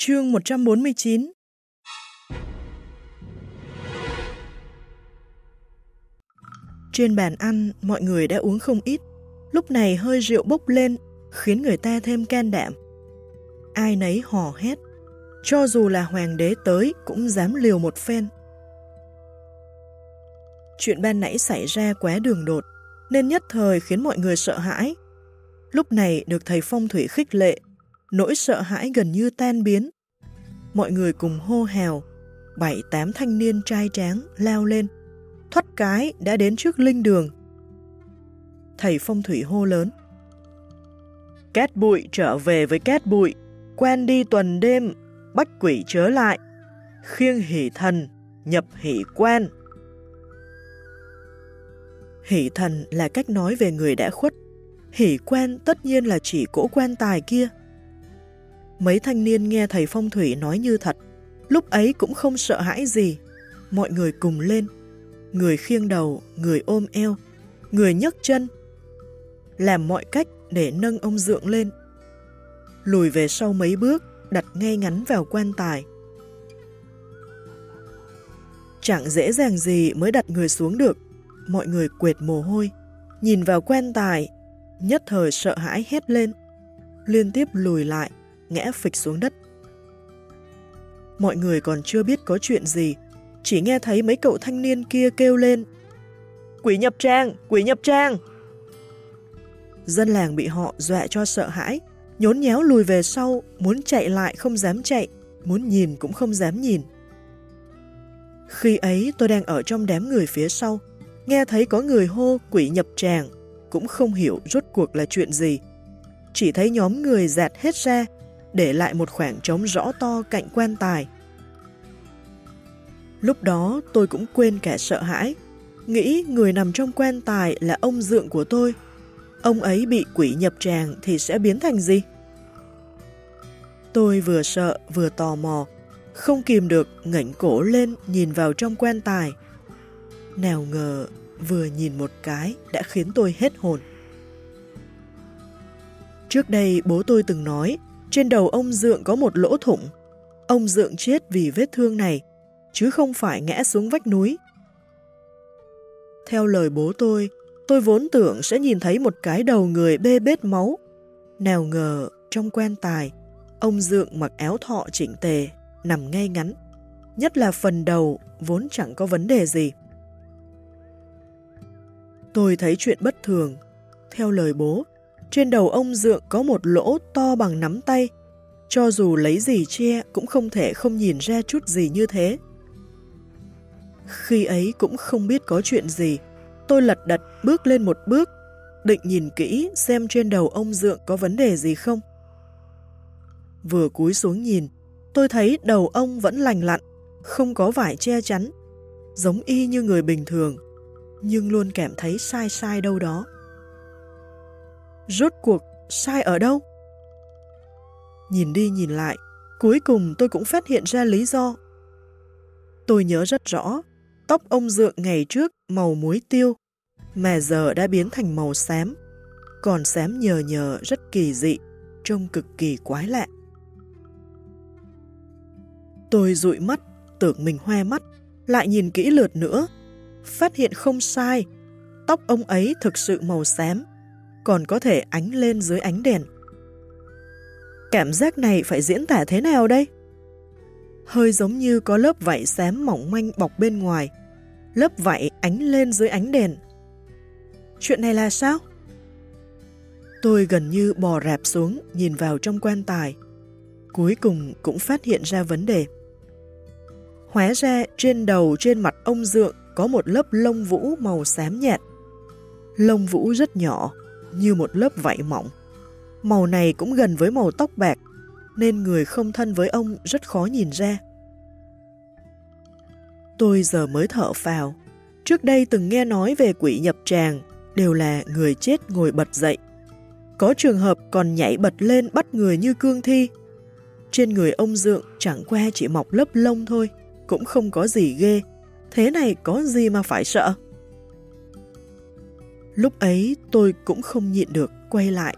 Chương 149 Trên bàn ăn, mọi người đã uống không ít. Lúc này hơi rượu bốc lên, khiến người ta thêm can đảm. Ai nấy hò hét. Cho dù là hoàng đế tới cũng dám liều một phen. Chuyện ban nãy xảy ra quá đường đột, nên nhất thời khiến mọi người sợ hãi. Lúc này được thầy phong thủy khích lệ, nỗi sợ hãi gần như tan biến. Mọi người cùng hô hào, bảy tám thanh niên trai tráng lao lên, thoát cái đã đến trước linh đường. Thầy phong thủy hô lớn. Cát bụi trở về với cát bụi, quen đi tuần đêm, bách quỷ chớ lại, khiêng hỷ thần, nhập hỷ quan. Hỷ thần là cách nói về người đã khuất, hỷ quan tất nhiên là chỉ cỗ quan tài kia. Mấy thanh niên nghe thầy phong thủy nói như thật, lúc ấy cũng không sợ hãi gì. Mọi người cùng lên, người khiêng đầu, người ôm eo, người nhấc chân, làm mọi cách để nâng ông dượng lên. Lùi về sau mấy bước, đặt ngay ngắn vào quan tài. Chẳng dễ dàng gì mới đặt người xuống được, mọi người quệt mồ hôi, nhìn vào quan tài, nhất thời sợ hãi hét lên, liên tiếp lùi lại, ngã phịch xuống đất. Mọi người còn chưa biết có chuyện gì, chỉ nghe thấy mấy cậu thanh niên kia kêu lên. Quỷ nhập trang! Quỷ nhập trang! Dân làng bị họ dọa cho sợ hãi, nhốn nhéo lùi về sau, muốn chạy lại không dám chạy, muốn nhìn cũng không dám nhìn. Khi ấy tôi đang ở trong đám người phía sau, nghe thấy có người hô quỷ nhập tràng, cũng không hiểu rốt cuộc là chuyện gì. Chỉ thấy nhóm người dạt hết ra, để lại một khoảng trống rõ to cạnh quan tài. Lúc đó tôi cũng quên cả sợ hãi, nghĩ người nằm trong quan tài là ông dượng của tôi. Ông ấy bị quỷ nhập tràng thì sẽ biến thành gì? Tôi vừa sợ vừa tò mò, không kìm được ngẩng cổ lên nhìn vào trong quan tài. Nào ngờ vừa nhìn một cái đã khiến tôi hết hồn. Trước đây bố tôi từng nói trên đầu ông Dượng có một lỗ thủng. Ông Dượng chết vì vết thương này, chứ không phải ngã xuống vách núi. Theo lời bố tôi, tôi vốn tưởng sẽ nhìn thấy một cái đầu người bê bết máu. Nào ngờ, trong quan tài, ông Dượng mặc áo thọ chỉnh tề, nằm ngay ngắn. Nhất là phần đầu vốn chẳng có vấn đề gì. Tôi thấy chuyện bất thường. Theo lời bố, trên đầu ông Dượng có một lỗ to bằng nắm tay, cho dù lấy gì che cũng không thể không nhìn ra chút gì như thế. Khi ấy cũng không biết có chuyện gì, tôi lật đật bước lên một bước, định nhìn kỹ xem trên đầu ông Dượng có vấn đề gì không. Vừa cúi xuống nhìn, tôi thấy đầu ông vẫn lành lặn, không có vải che chắn, giống y như người bình thường, nhưng luôn cảm thấy sai sai đâu đó. Rốt cuộc, sai ở đâu? Nhìn đi nhìn lại, cuối cùng tôi cũng phát hiện ra lý do. Tôi nhớ rất rõ, tóc ông Dượng ngày trước màu muối tiêu, mà giờ đã biến thành màu xám, còn xám nhờ nhờ rất kỳ dị, trông cực kỳ quái lạ. Tôi dụi mắt, tưởng mình hoe mắt, lại nhìn kỹ lượt nữa, phát hiện không sai, tóc ông ấy thực sự màu xám, còn có thể ánh lên dưới ánh đèn. Cảm giác này phải diễn tả thế nào đây? Hơi giống như có lớp vảy xám mỏng manh bọc bên ngoài, lớp vảy ánh lên dưới ánh đèn. Chuyện này là sao? Tôi gần như bò rạp xuống nhìn vào trong quan tài. Cuối cùng cũng phát hiện ra vấn đề. Hóa ra trên đầu trên mặt ông Dượng có một lớp lông vũ màu xám nhạt. Lông vũ rất nhỏ, như một lớp vảy mỏng. Màu này cũng gần với màu tóc bạc, nên người không thân với ông rất khó nhìn ra. Tôi giờ mới thở phào. Trước đây từng nghe nói về quỷ nhập tràng, đều là người chết ngồi bật dậy. Có trường hợp còn nhảy bật lên bắt người như cương thi. Trên người ông Dượng chẳng qua chỉ mọc lớp lông thôi, cũng không có gì ghê. Thế này có gì mà phải sợ? Lúc ấy tôi cũng không nhịn được quay lại,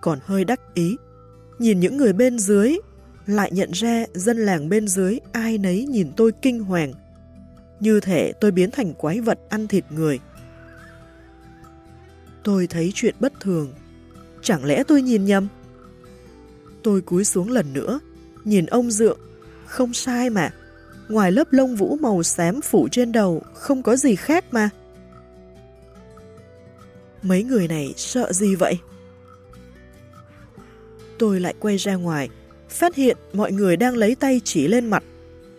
còn hơi đắc ý. Nhìn những người bên dưới, lại nhận ra dân làng bên dưới ai nấy nhìn tôi kinh hoàng. Như thể tôi biến thành quái vật ăn thịt người. Tôi thấy chuyện bất thường. Chẳng lẽ tôi nhìn nhầm? Tôi cúi xuống lần nữa, nhìn ông dượng. Không sai mà, ngoài lớp lông vũ màu xám phủ trên đầu không có gì khác mà. Mấy người này sợ gì vậy? Tôi lại quay ra ngoài, phát hiện mọi người đang lấy tay chỉ lên mặt,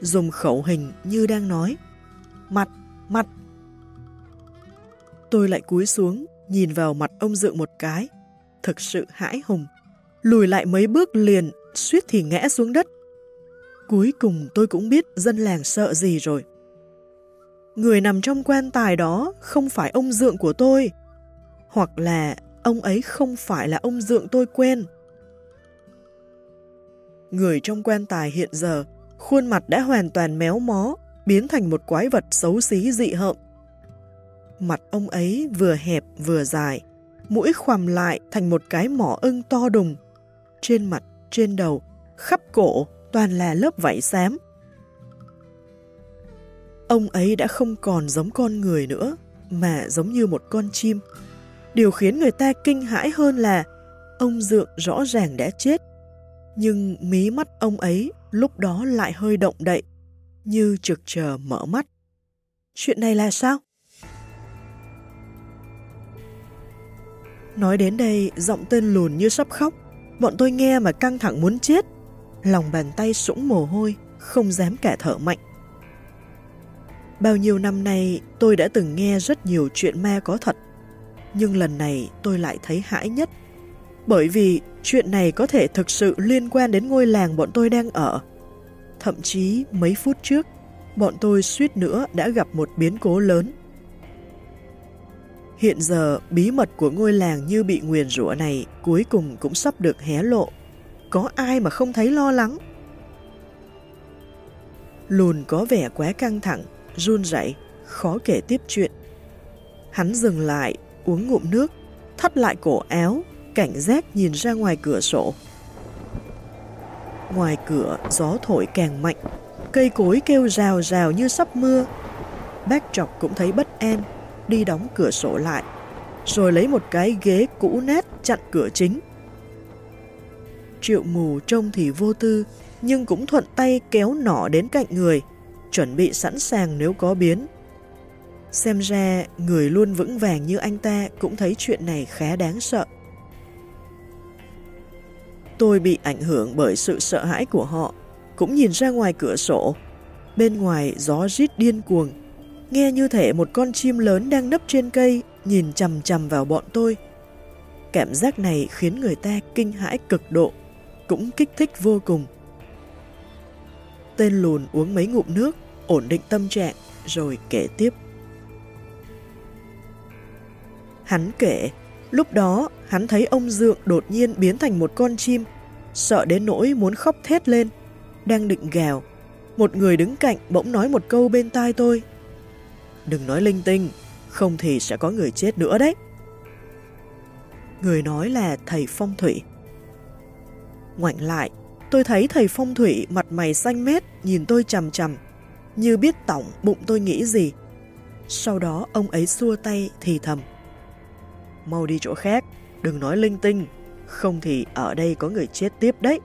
dùng khẩu hình như đang nói. Mặt, mặt. Tôi lại cúi xuống, nhìn vào mặt ông Dượng một cái. Thực sự hãi hùng. Lùi lại mấy bước liền, suýt thì ngã xuống đất. Cuối cùng tôi cũng biết dân làng sợ gì rồi. Người nằm trong quan tài đó không phải ông Dượng của tôi, hoặc là ông ấy không phải là ông Dượng tôi quen. Người trong quan tài hiện giờ, khuôn mặt đã hoàn toàn méo mó, biến thành một quái vật xấu xí dị hợm. Mặt ông ấy vừa hẹp vừa dài, mũi khoằm lại thành một cái mỏ ưng to đùng. Trên mặt, trên đầu, khắp cổ toàn là lớp vảy xám. Ông ấy đã không còn giống con người nữa, mà giống như một con chim. Điều khiến người ta kinh hãi hơn là ông Dượng rõ ràng đã chết, nhưng mí mắt ông ấy lúc đó lại hơi động đậy, như trực chờ mở mắt. Chuyện này là sao? Nói đến đây, giọng tên lùn như sắp khóc. Bọn tôi nghe mà căng thẳng muốn chết. Lòng bàn tay sũng mồ hôi, không dám cả thở mạnh. Bao nhiêu năm nay tôi đã từng nghe rất nhiều chuyện ma có thật, nhưng lần này tôi lại thấy hãi nhất. Bởi vì chuyện này có thể thực sự liên quan đến ngôi làng bọn tôi đang ở. Thậm chí mấy phút trước, bọn tôi suýt nữa đã gặp một biến cố lớn. Hiện giờ, bí mật của ngôi làng như bị nguyền rủa này cuối cùng cũng sắp được hé lộ. Có ai mà không thấy lo lắng? Lùn có vẻ quá căng thẳng, run rẩy, khó kể tiếp chuyện. Hắn dừng lại, uống ngụm nước, thắt lại cổ áo, cảnh giác nhìn ra ngoài cửa sổ. Ngoài cửa, gió thổi càng mạnh, cây cối kêu rào rào như sắp mưa. Bác trọc cũng thấy bất an, đi đóng cửa sổ lại, rồi lấy một cái ghế cũ nát chặn cửa chính. Triệu mù trông thì vô tư, nhưng cũng thuận tay kéo nỏ đến cạnh người, chuẩn bị sẵn sàng nếu có biến. Xem ra, người luôn vững vàng như anh ta cũng thấy chuyện này khá đáng sợ. Tôi bị ảnh hưởng bởi sự sợ hãi của họ, cũng nhìn ra ngoài cửa sổ. Bên ngoài gió rít điên cuồng, nghe như thể một con chim lớn đang nấp trên cây nhìn chằm chằm vào bọn tôi. Cảm giác này khiến người ta kinh hãi cực độ, cũng kích thích vô cùng. Tên lùn uống mấy ngụm nước, ổn định tâm trạng, rồi kể tiếp. Hắn kể, lúc đó hắn thấy ông Dượng đột nhiên biến thành một con chim, sợ đến nỗi muốn khóc thét lên, đang định gào. Một người đứng cạnh bỗng nói một câu bên tai tôi. Đừng nói linh tinh, không thì sẽ có người chết nữa đấy. Người nói là thầy phong thủy. Ngoảnh lại, tôi thấy thầy phong thủy mặt mày xanh mét nhìn tôi chầm chầm, như biết tổng bụng tôi nghĩ gì. Sau đó ông ấy xua tay thì thầm. Mau đi chỗ khác, đừng nói linh tinh, không thì ở đây có người chết tiếp đấy.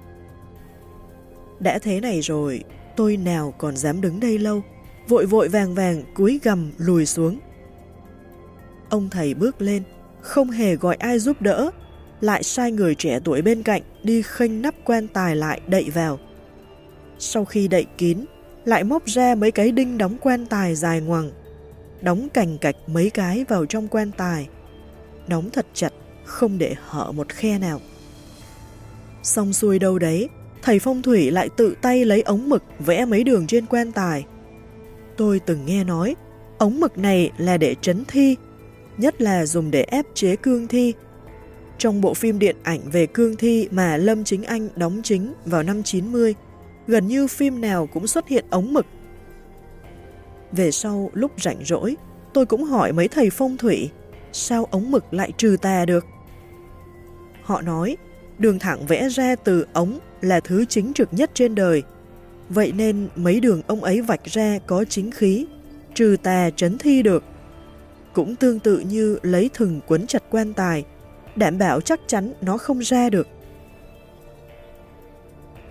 Đã thế này rồi, tôi nào còn dám đứng đây lâu, vội vội vàng vàng cúi gầm lùi xuống. Ông thầy bước lên, không hề gọi ai giúp đỡ, lại sai người trẻ tuổi bên cạnh đi khênh nắp quan tài lại đậy vào. Sau khi đậy kín, lại móc ra mấy cái đinh đóng quan tài dài ngoằng, đóng cành cạch mấy cái vào trong quan tài, đóng thật chặt, không để hở một khe nào. Xong xuôi đâu đấy, thầy phong thủy lại tự tay lấy ống mực vẽ mấy đường trên quan tài. Tôi từng nghe nói, ống mực này là để trấn thi, nhất là dùng để ép chế cương thi. Trong bộ phim điện ảnh về cương thi mà Lâm Chính Anh đóng chính vào năm 90, gần như phim nào cũng xuất hiện ống mực. Về sau, lúc rảnh rỗi, tôi cũng hỏi mấy thầy phong thủy, sao ống mực lại trừ tà được? Họ nói, đường thẳng vẽ ra từ ống là thứ chính trực nhất trên đời. Vậy nên mấy đường ông ấy vạch ra có chính khí, trừ tà trấn thi được. Cũng tương tự như lấy thừng quấn chặt quan tài, đảm bảo chắc chắn nó không ra được.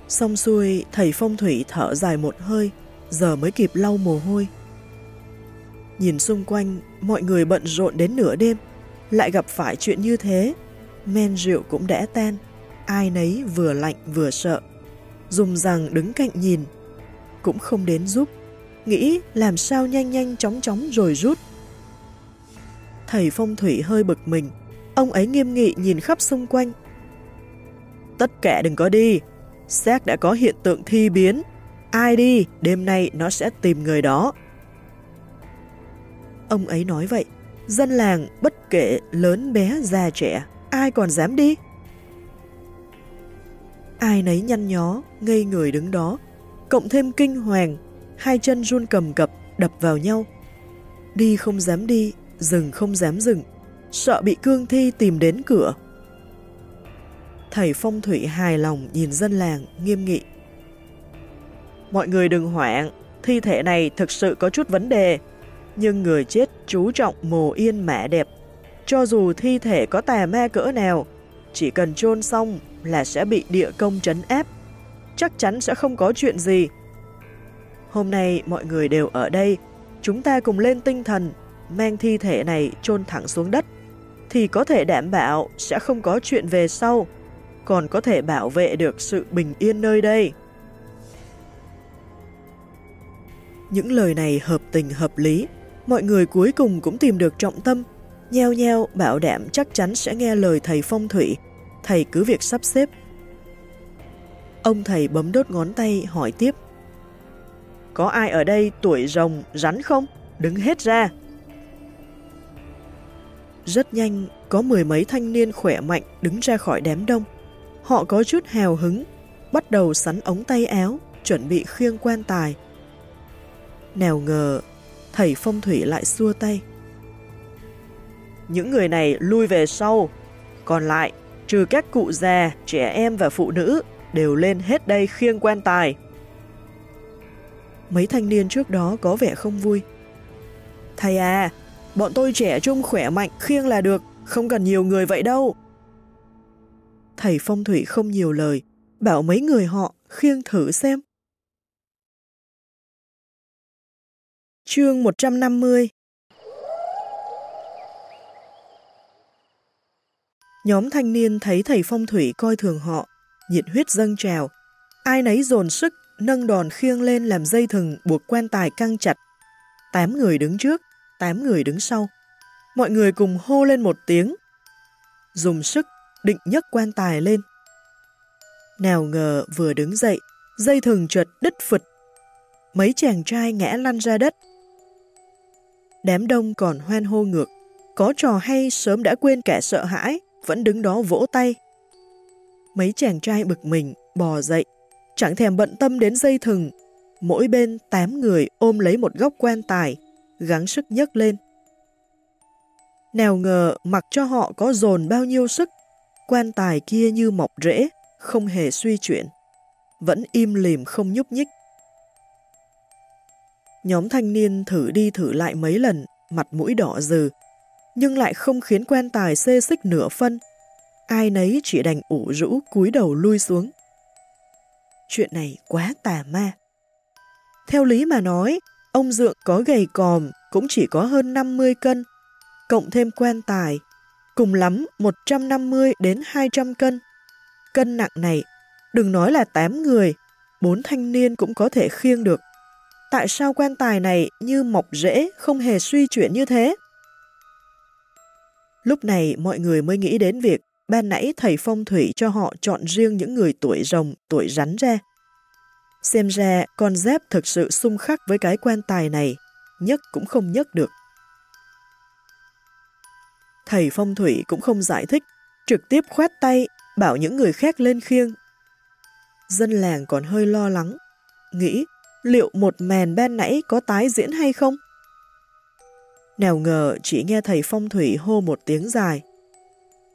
Xong xuôi, thầy phong thủy thở dài một hơi, giờ mới kịp lau mồ hôi. Nhìn xung quanh, mọi người bận rộn đến nửa đêm, lại gặp phải chuyện như thế. Men rượu cũng đã tan, ai nấy vừa lạnh vừa sợ. Dùng rằng đứng cạnh nhìn, cũng không đến giúp, nghĩ làm sao nhanh nhanh chóng chóng rồi rút. Thầy phong thủy hơi bực mình, ông ấy nghiêm nghị nhìn khắp xung quanh. Tất cả đừng có đi, xác đã có hiện tượng thi biến, ai đi, đêm nay nó sẽ tìm người đó. Ông ấy nói vậy, dân làng bất kể lớn bé già trẻ, ai còn dám đi? Ai nấy nhăn nhó, ngây người đứng đó, cộng thêm kinh hoàng, hai chân run cầm cập, đập vào nhau. Đi không dám đi, dừng không dám dừng, sợ bị cương thi tìm đến cửa. Thầy phong thủy hài lòng nhìn dân làng, nghiêm nghị. Mọi người đừng hoảng, thi thể này thực sự có chút vấn đề, nhưng người chết chú trọng mồ yên mẹ đẹp. Cho dù thi thể có tà ma cỡ nào, chỉ cần chôn xong là sẽ bị địa công trấn áp. Chắc chắn sẽ không có chuyện gì. Hôm nay mọi người đều ở đây, chúng ta cùng lên tinh thần, mang thi thể này chôn thẳng xuống đất, thì có thể đảm bảo sẽ không có chuyện về sau, còn có thể bảo vệ được sự bình yên nơi đây. Những lời này hợp tình hợp lý, mọi người cuối cùng cũng tìm được trọng tâm, nheo nheo bảo đảm chắc chắn sẽ nghe lời thầy phong thủy, thầy cứ việc sắp xếp. Ông thầy bấm đốt ngón tay hỏi tiếp. Có ai ở đây tuổi rồng, rắn không? Đứng hết ra. Rất nhanh, có mười mấy thanh niên khỏe mạnh đứng ra khỏi đám đông. Họ có chút hào hứng, bắt đầu sắn ống tay áo, chuẩn bị khiêng quan tài. Nào ngờ thầy phong thủy lại xua tay. Những người này lui về sau, còn lại, trừ các cụ già, trẻ em và phụ nữ, đều lên hết đây khiêng quan tài. Mấy thanh niên trước đó có vẻ không vui. Thầy à, bọn tôi trẻ trung khỏe mạnh khiêng là được, không cần nhiều người vậy đâu. Thầy phong thủy không nhiều lời, bảo mấy người họ khiêng thử xem. Chương 150 Nhóm thanh niên thấy thầy phong thủy coi thường họ, nhiệt huyết dâng trào. Ai nấy dồn sức, nâng đòn khiêng lên làm dây thừng buộc quan tài căng chặt. Tám người đứng trước, tám người đứng sau. Mọi người cùng hô lên một tiếng. Dùng sức, định nhấc quan tài lên. Nào ngờ vừa đứng dậy, dây thừng trượt đứt phật. Mấy chàng trai ngã lăn ra đất, Đám đông còn hoan hô ngược, có trò hay sớm đã quên cả sợ hãi, vẫn đứng đó vỗ tay. Mấy chàng trai bực mình, bò dậy, chẳng thèm bận tâm đến dây thừng. Mỗi bên tám người ôm lấy một góc quan tài, gắng sức nhấc lên. Nào ngờ mặc cho họ có dồn bao nhiêu sức, quan tài kia như mọc rễ, không hề suy chuyển, vẫn im lìm không nhúc nhích. Nhóm thanh niên thử đi thử lại mấy lần, mặt mũi đỏ dừ, nhưng lại không khiến quen tài xê xích nửa phân. Ai nấy chỉ đành ủ rũ cúi đầu lui xuống. Chuyện này quá tà ma. Theo lý mà nói, ông Dượng có gầy còm cũng chỉ có hơn 50 cân, cộng thêm quen tài, cùng lắm 150 đến 200 cân. Cân nặng này, đừng nói là 8 người, bốn thanh niên cũng có thể khiêng được tại sao quan tài này như mọc rễ, không hề suy chuyển như thế? Lúc này mọi người mới nghĩ đến việc ban nãy thầy phong thủy cho họ chọn riêng những người tuổi rồng, tuổi rắn ra. Xem ra con dép thực sự xung khắc với cái quan tài này, nhấc cũng không nhấc được. Thầy phong thủy cũng không giải thích, trực tiếp khoát tay, bảo những người khác lên khiêng. Dân làng còn hơi lo lắng, nghĩ liệu một màn ban nãy có tái diễn hay không? Nào ngờ chỉ nghe thầy phong thủy hô một tiếng dài.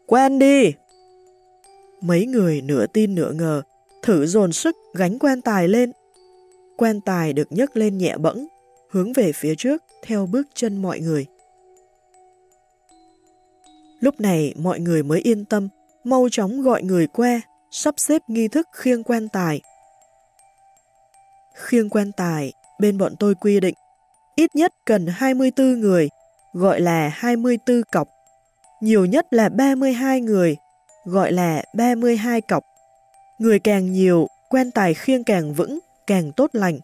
Quen đi! Mấy người nửa tin nửa ngờ, thử dồn sức gánh quan tài lên. Quan tài được nhấc lên nhẹ bẫng, hướng về phía trước theo bước chân mọi người. Lúc này mọi người mới yên tâm, mau chóng gọi người que sắp xếp nghi thức khiêng quan tài. Khiêng quan tài, bên bọn tôi quy định, ít nhất cần 24 người, gọi là 24 cọc. Nhiều nhất là 32 người, gọi là 32 cọc. Người càng nhiều, quan tài khiêng càng vững, càng tốt lành.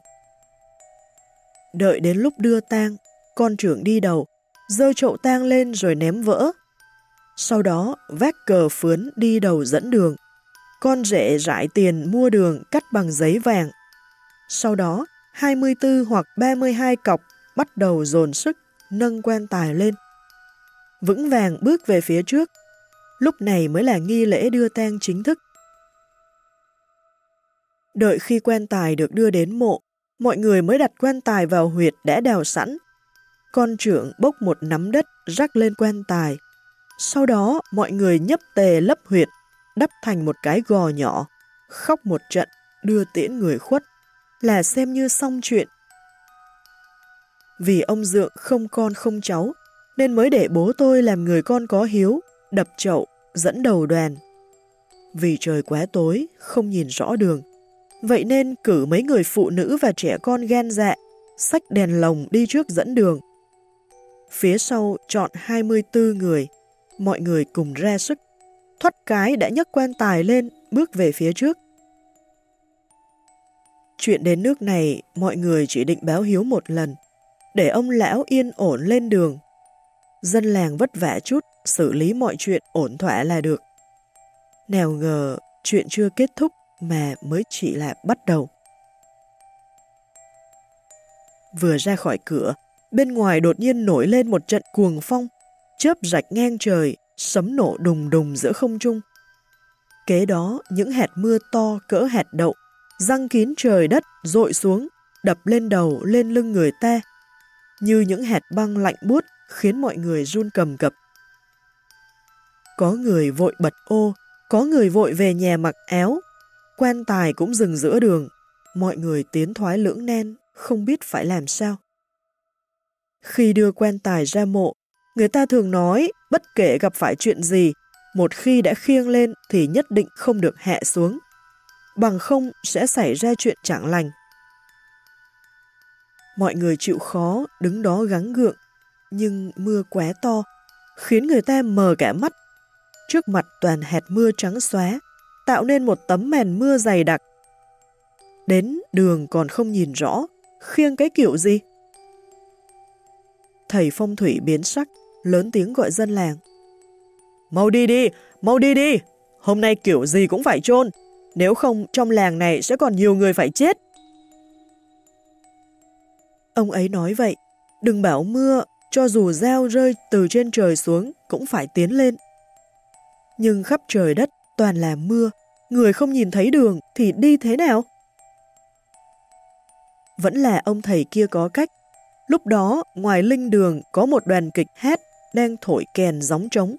Đợi đến lúc đưa tang, con trưởng đi đầu, dơ chậu tang lên rồi ném vỡ. Sau đó vác cờ phướn đi đầu dẫn đường. Con rể rải tiền mua đường cắt bằng giấy vàng. Sau đó 24 hoặc 32 cọc bắt đầu dồn sức nâng quan tài lên. Vững vàng bước về phía trước. Lúc này mới là nghi lễ đưa tang chính thức. Đợi khi quan tài được đưa đến mộ, mọi người mới đặt quan tài vào huyệt đã đào sẵn. Con trưởng bốc một nắm đất rắc lên quan tài. Sau đó mọi người nhấp tề lấp huyệt, đắp thành một cái gò nhỏ, khóc một trận, đưa tiễn người khuất, là xem như xong chuyện. Vì ông Dượng không con không cháu, nên mới để bố tôi làm người con có hiếu, đập chậu, dẫn đầu đoàn. Vì trời quá tối, không nhìn rõ đường, Vậy nên cử mấy người phụ nữ và trẻ con ghen dạ, sách đèn lồng đi trước dẫn đường. Phía sau chọn 24 người, mọi người cùng ra sức. Thoát cái đã nhấc quan tài lên, bước về phía trước. Chuyện đến nước này, mọi người chỉ định báo hiếu một lần, để ông lão yên ổn lên đường. Dân làng vất vả chút, xử lý mọi chuyện ổn thỏa là được. Nào ngờ, chuyện chưa kết thúc mà mới chỉ là bắt đầu. Vừa ra khỏi cửa, bên ngoài đột nhiên nổi lên một trận cuồng phong, chớp rạch ngang trời, sấm nổ đùng đùng giữa không trung. Kế đó, những hạt mưa to cỡ hạt đậu, răng kín trời đất rội xuống, đập lên đầu, lên lưng người ta, như những hạt băng lạnh buốt khiến mọi người run cầm cập. Có người vội bật ô, có người vội về nhà mặc áo, Quan tài cũng dừng giữa đường, mọi người tiến thoái lưỡng nan, không biết phải làm sao. Khi đưa quan tài ra mộ, người ta thường nói bất kể gặp phải chuyện gì, một khi đã khiêng lên thì nhất định không được hạ xuống, bằng không sẽ xảy ra chuyện chẳng lành. Mọi người chịu khó, đứng đó gắng gượng, nhưng mưa quá to, khiến người ta mờ cả mắt. Trước mặt toàn hạt mưa trắng xóa, tạo nên một tấm màn mưa dày đặc. Đến đường còn không nhìn rõ, khiêng cái kiểu gì? Thầy phong thủy biến sắc, lớn tiếng gọi dân làng. Mau đi đi, mau đi đi, hôm nay kiểu gì cũng phải chôn nếu không trong làng này sẽ còn nhiều người phải chết. Ông ấy nói vậy, đừng bảo mưa, cho dù dao rơi từ trên trời xuống cũng phải tiến lên. Nhưng khắp trời đất toàn là mưa, người không nhìn thấy đường thì đi thế nào? Vẫn là ông thầy kia có cách. Lúc đó, ngoài linh đường có một đoàn kịch hát đang thổi kèn gióng trống.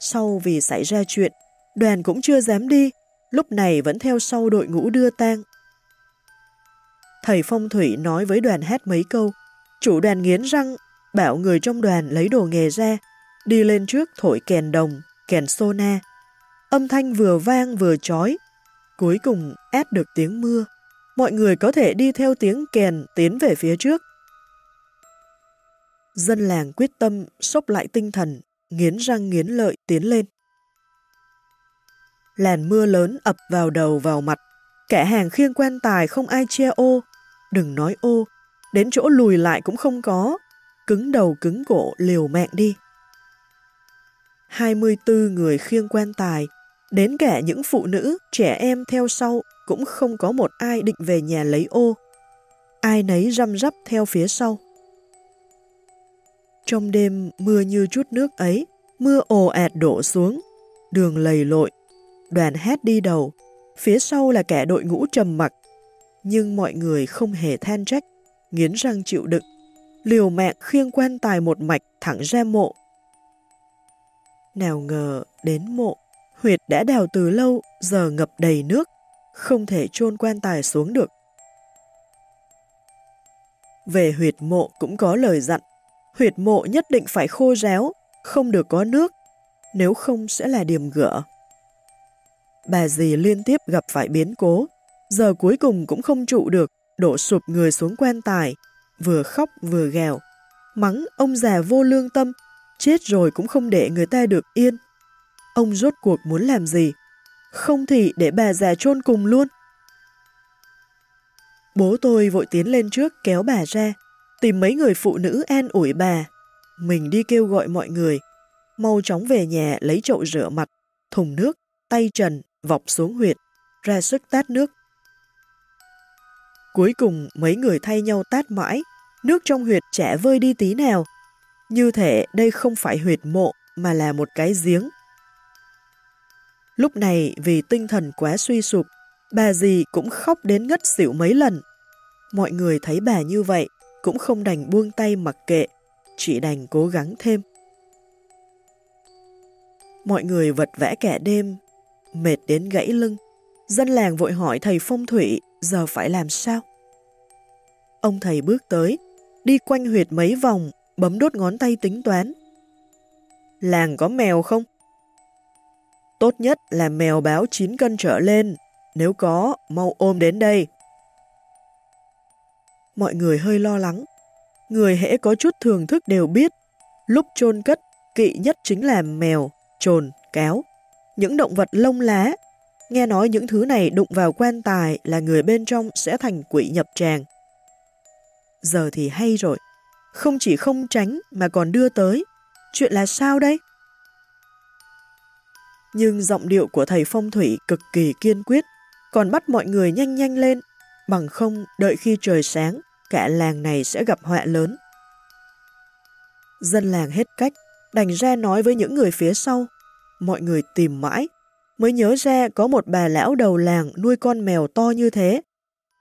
Sau vì xảy ra chuyện, đoàn cũng chưa dám đi, lúc này vẫn theo sau đội ngũ đưa tang. Thầy phong thủy nói với đoàn hát mấy câu, chủ đoàn nghiến răng, bảo người trong đoàn lấy đồ nghề ra, đi lên trước thổi kèn đồng, kèn sô na. Âm thanh vừa vang vừa chói. Cuối cùng ép được tiếng mưa. Mọi người có thể đi theo tiếng kèn tiến về phía trước. Dân làng quyết tâm sốc lại tinh thần, nghiến răng nghiến lợi tiến lên. Làn mưa lớn ập vào đầu vào mặt. Kẻ hàng khiêng quan tài không ai che ô. Đừng nói ô, đến chỗ lùi lại cũng không có. Cứng đầu cứng cổ liều mạng đi. 24 người khiêng quan tài Đến cả những phụ nữ, trẻ em theo sau cũng không có một ai định về nhà lấy ô. Ai nấy răm rắp theo phía sau. Trong đêm mưa như chút nước ấy, mưa ồ ạt đổ xuống, đường lầy lội, đoàn hát đi đầu, phía sau là kẻ đội ngũ trầm mặc. Nhưng mọi người không hề than trách, nghiến răng chịu đựng, liều mạng khiêng quan tài một mạch thẳng ra mộ. Nào ngờ đến mộ, Huyệt đã đào từ lâu, giờ ngập đầy nước, không thể chôn quan tài xuống được. Về huyệt mộ cũng có lời dặn, huyệt mộ nhất định phải khô ráo, không được có nước, nếu không sẽ là điểm gỡ. Bà dì liên tiếp gặp phải biến cố, giờ cuối cùng cũng không trụ được, đổ sụp người xuống quan tài, vừa khóc vừa gào, mắng ông già vô lương tâm, chết rồi cũng không để người ta được yên. Ông rốt cuộc muốn làm gì? Không thì để bà già chôn cùng luôn. Bố tôi vội tiến lên trước kéo bà ra, tìm mấy người phụ nữ an ủi bà. Mình đi kêu gọi mọi người, mau chóng về nhà lấy chậu rửa mặt, thùng nước, tay trần, vọc xuống huyệt, ra sức tát nước. Cuối cùng mấy người thay nhau tát mãi, nước trong huyệt chả vơi đi tí nào. Như thể đây không phải huyệt mộ mà là một cái giếng. Lúc này vì tinh thần quá suy sụp, bà dì cũng khóc đến ngất xỉu mấy lần. Mọi người thấy bà như vậy cũng không đành buông tay mặc kệ, chỉ đành cố gắng thêm. Mọi người vật vẽ cả đêm, mệt đến gãy lưng. Dân làng vội hỏi thầy phong thủy giờ phải làm sao? Ông thầy bước tới, đi quanh huyệt mấy vòng, bấm đốt ngón tay tính toán. Làng có mèo không? Tốt nhất là mèo báo 9 cân trở lên, nếu có, mau ôm đến đây. Mọi người hơi lo lắng. Người hễ có chút thường thức đều biết, lúc chôn cất, kỵ nhất chính là mèo, trồn, cáo, những động vật lông lá. Nghe nói những thứ này đụng vào quan tài là người bên trong sẽ thành quỷ nhập tràng. Giờ thì hay rồi, không chỉ không tránh mà còn đưa tới. Chuyện là sao đây? Nhưng giọng điệu của thầy phong thủy cực kỳ kiên quyết, còn bắt mọi người nhanh nhanh lên, bằng không đợi khi trời sáng, cả làng này sẽ gặp họa lớn. Dân làng hết cách, đành ra nói với những người phía sau. Mọi người tìm mãi, mới nhớ ra có một bà lão đầu làng nuôi con mèo to như thế.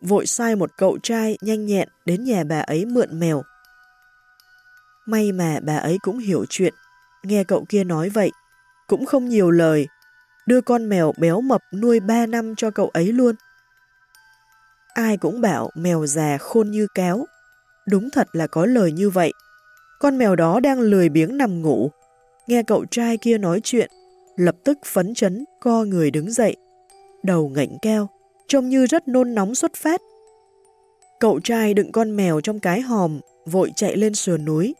Vội sai một cậu trai nhanh nhẹn đến nhà bà ấy mượn mèo. May mà bà ấy cũng hiểu chuyện, nghe cậu kia nói vậy, cũng không nhiều lời, đưa con mèo béo mập nuôi ba năm cho cậu ấy luôn. Ai cũng bảo mèo già khôn như kéo, đúng thật là có lời như vậy. Con mèo đó đang lười biếng nằm ngủ, nghe cậu trai kia nói chuyện, lập tức phấn chấn co người đứng dậy, đầu ngẩng keo, trông như rất nôn nóng xuất phát. Cậu trai đựng con mèo trong cái hòm, vội chạy lên sườn núi.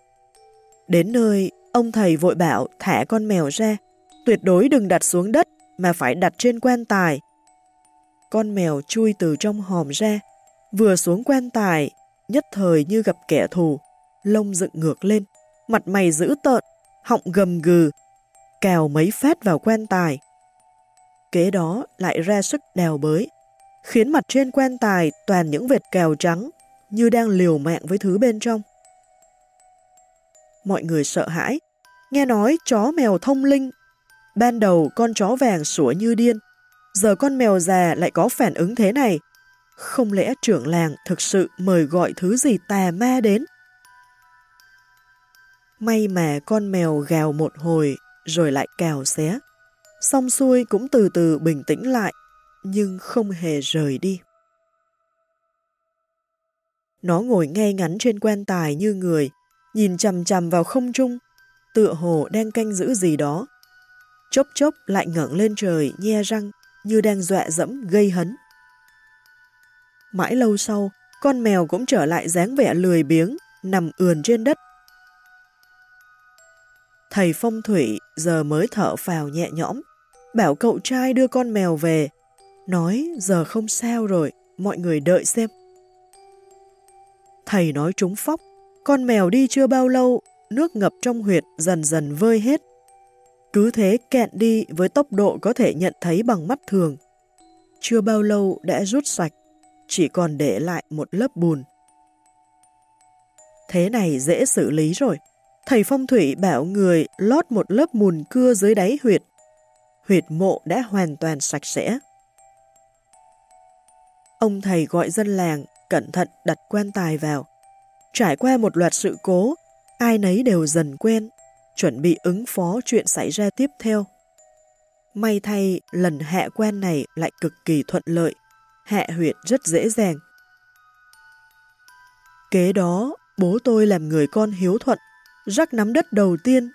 Đến nơi, ông thầy vội bảo thả con mèo ra, tuyệt đối đừng đặt xuống đất mà phải đặt trên quan tài. Con mèo chui từ trong hòm ra, vừa xuống quan tài, nhất thời như gặp kẻ thù, lông dựng ngược lên, mặt mày dữ tợn, họng gầm gừ, cào mấy phát vào quan tài. Kế đó lại ra sức đèo bới, khiến mặt trên quan tài toàn những vệt cào trắng, như đang liều mạng với thứ bên trong. Mọi người sợ hãi, nghe nói chó mèo thông linh. Ban đầu con chó vàng sủa như điên, giờ con mèo già lại có phản ứng thế này. Không lẽ trưởng làng thực sự mời gọi thứ gì tà ma đến? May mà con mèo gào một hồi rồi lại cào xé. Xong xuôi cũng từ từ bình tĩnh lại, nhưng không hề rời đi. Nó ngồi ngay ngắn trên quan tài như người, nhìn chầm chầm vào không trung, tựa hồ đang canh giữ gì đó. Chốc chốc lại ngẩng lên trời, nhe răng, như đang dọa dẫm gây hấn. Mãi lâu sau, con mèo cũng trở lại dáng vẻ lười biếng, nằm ườn trên đất, Thầy phong thủy giờ mới thở phào nhẹ nhõm, bảo cậu trai đưa con mèo về, nói giờ không sao rồi, mọi người đợi xem. Thầy nói trúng phóc, con mèo đi chưa bao lâu, nước ngập trong huyệt dần dần vơi hết. Cứ thế kẹn đi với tốc độ có thể nhận thấy bằng mắt thường. Chưa bao lâu đã rút sạch, chỉ còn để lại một lớp bùn. Thế này dễ xử lý rồi. Thầy phong thủy bảo người lót một lớp mùn cưa dưới đáy huyệt. Huyệt mộ đã hoàn toàn sạch sẽ. Ông thầy gọi dân làng cẩn thận đặt quan tài vào. Trải qua một loạt sự cố, ai nấy đều dần quen, chuẩn bị ứng phó chuyện xảy ra tiếp theo. May thay lần hạ quan này lại cực kỳ thuận lợi, hạ huyệt rất dễ dàng. Kế đó, bố tôi làm người con hiếu thuận, rắc nắm đất đầu tiên,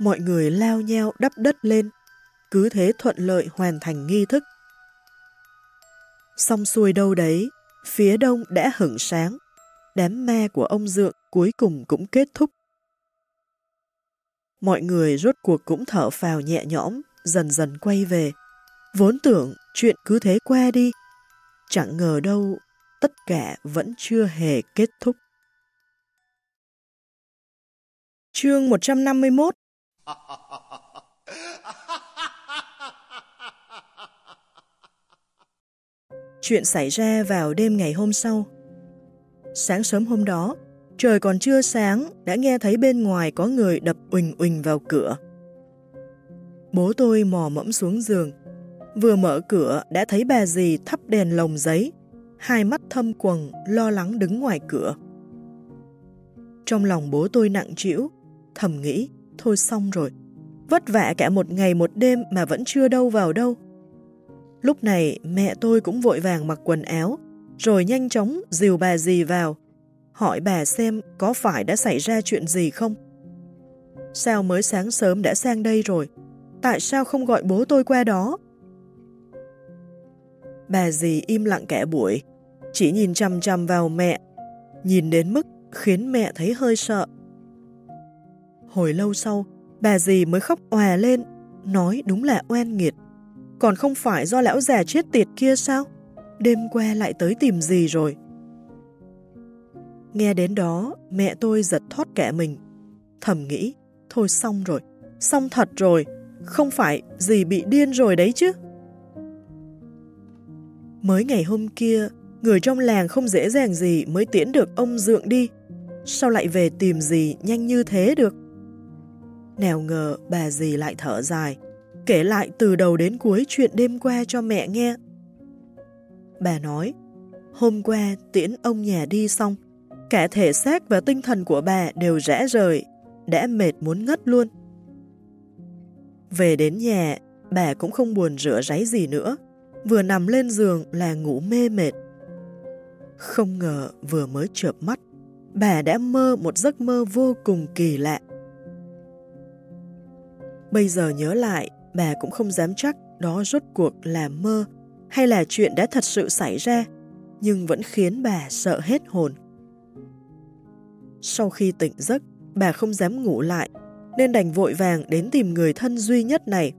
mọi người lao nheo đắp đất lên, cứ thế thuận lợi hoàn thành nghi thức. Xong xuôi đâu đấy, phía đông đã hửng sáng, đám ma của ông Dượng cuối cùng cũng kết thúc. Mọi người rốt cuộc cũng thở phào nhẹ nhõm, dần dần quay về. Vốn tưởng chuyện cứ thế qua đi, chẳng ngờ đâu tất cả vẫn chưa hề kết thúc. Chương 151 Chuyện xảy ra vào đêm ngày hôm sau. Sáng sớm hôm đó, trời còn chưa sáng đã nghe thấy bên ngoài có người đập uỳnh uỳnh vào cửa. Bố tôi mò mẫm xuống giường, vừa mở cửa đã thấy bà dì thắp đèn lồng giấy, hai mắt thâm quầng lo lắng đứng ngoài cửa. Trong lòng bố tôi nặng trĩu, thầm nghĩ, thôi xong rồi, vất vả cả một ngày một đêm mà vẫn chưa đâu vào đâu. Lúc này mẹ tôi cũng vội vàng mặc quần áo, rồi nhanh chóng dìu bà dì vào, hỏi bà xem có phải đã xảy ra chuyện gì không. Sao mới sáng sớm đã sang đây rồi? Tại sao không gọi bố tôi qua đó? Bà dì im lặng cả buổi, chỉ nhìn chăm chăm vào mẹ, nhìn đến mức khiến mẹ thấy hơi sợ. Hồi lâu sau, bà dì mới khóc òa lên, nói đúng là oan nghiệt. Còn không phải do lão già chết tiệt kia sao? Đêm qua lại tới tìm gì rồi? Nghe đến đó, mẹ tôi giật thoát kẻ mình. Thầm nghĩ, thôi xong rồi, xong thật rồi, không phải gì bị điên rồi đấy chứ. Mới ngày hôm kia, người trong làng không dễ dàng gì mới tiễn được ông Dượng đi. Sao lại về tìm gì nhanh như thế được? Nào ngờ bà dì lại thở dài, kể lại từ đầu đến cuối chuyện đêm qua cho mẹ nghe. Bà nói, hôm qua tiễn ông nhà đi xong, cả thể xác và tinh thần của bà đều rã rời, đã mệt muốn ngất luôn. Về đến nhà, bà cũng không buồn rửa ráy gì nữa, vừa nằm lên giường là ngủ mê mệt. Không ngờ vừa mới chợp mắt, bà đã mơ một giấc mơ vô cùng kỳ lạ. Bây giờ nhớ lại, bà cũng không dám chắc đó rốt cuộc là mơ hay là chuyện đã thật sự xảy ra, nhưng vẫn khiến bà sợ hết hồn. Sau khi tỉnh giấc, bà không dám ngủ lại, nên đành vội vàng đến tìm người thân duy nhất này.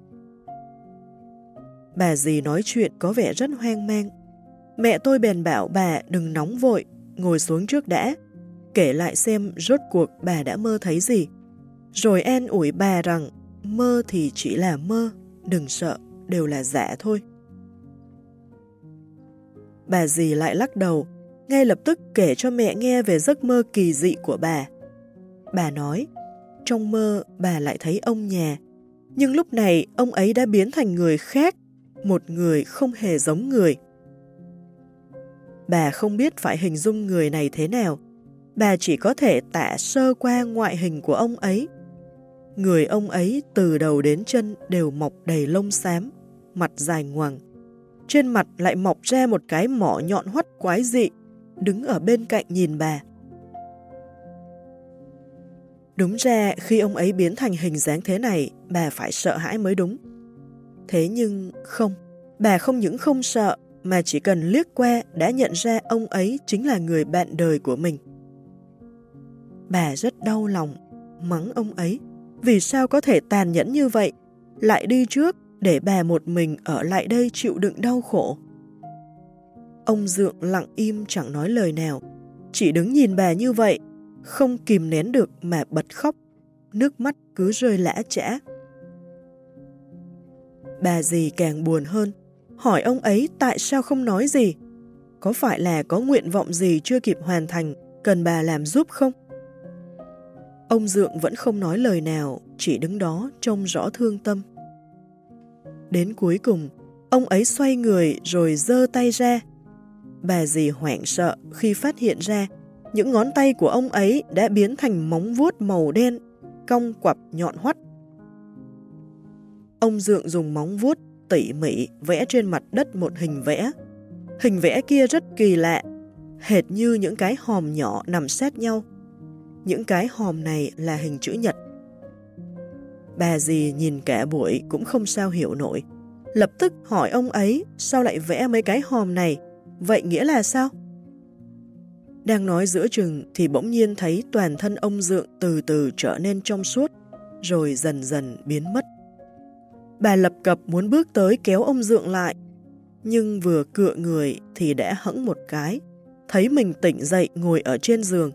Bà dì nói chuyện có vẻ rất hoang mang. Mẹ tôi bèn bảo bà đừng nóng vội, ngồi xuống trước đã, kể lại xem rốt cuộc bà đã mơ thấy gì. Rồi an ủi bà rằng mơ thì chỉ là mơ, đừng sợ, đều là giả thôi. Bà dì lại lắc đầu, ngay lập tức kể cho mẹ nghe về giấc mơ kỳ dị của bà. Bà nói, trong mơ bà lại thấy ông nhà, nhưng lúc này ông ấy đã biến thành người khác, một người không hề giống người. Bà không biết phải hình dung người này thế nào, bà chỉ có thể tả sơ qua ngoại hình của ông ấy. Người ông ấy từ đầu đến chân đều mọc đầy lông xám, mặt dài ngoằng. Trên mặt lại mọc ra một cái mỏ nhọn hoắt quái dị, đứng ở bên cạnh nhìn bà. Đúng ra khi ông ấy biến thành hình dáng thế này, bà phải sợ hãi mới đúng. Thế nhưng không, bà không những không sợ mà chỉ cần liếc qua đã nhận ra ông ấy chính là người bạn đời của mình. Bà rất đau lòng, mắng ông ấy, vì sao có thể tàn nhẫn như vậy, lại đi trước để bà một mình ở lại đây chịu đựng đau khổ. Ông Dượng lặng im chẳng nói lời nào, chỉ đứng nhìn bà như vậy, không kìm nén được mà bật khóc, nước mắt cứ rơi lã chã. Bà dì càng buồn hơn, hỏi ông ấy tại sao không nói gì, có phải là có nguyện vọng gì chưa kịp hoàn thành, cần bà làm giúp không? Ông Dượng vẫn không nói lời nào, chỉ đứng đó trông rõ thương tâm. Đến cuối cùng, ông ấy xoay người rồi dơ tay ra. Bà dì hoảng sợ khi phát hiện ra những ngón tay của ông ấy đã biến thành móng vuốt màu đen, cong quặp nhọn hoắt. ông Dượng dùng móng vuốt tỉ mỉ vẽ trên mặt đất một hình vẽ. Hình vẽ kia rất kỳ lạ, hệt như những cái hòm nhỏ nằm sát nhau. Những cái hòm này là hình chữ nhật. Bà dì nhìn cả buổi cũng không sao hiểu nổi. Lập tức hỏi ông ấy sao lại vẽ mấy cái hòm này, vậy nghĩa là sao? Đang nói giữa chừng thì bỗng nhiên thấy toàn thân ông Dượng từ từ trở nên trong suốt, rồi dần dần biến mất. Bà lập cập muốn bước tới kéo ông Dượng lại, nhưng vừa cựa người thì đã hững một cái, thấy mình tỉnh dậy ngồi ở trên giường.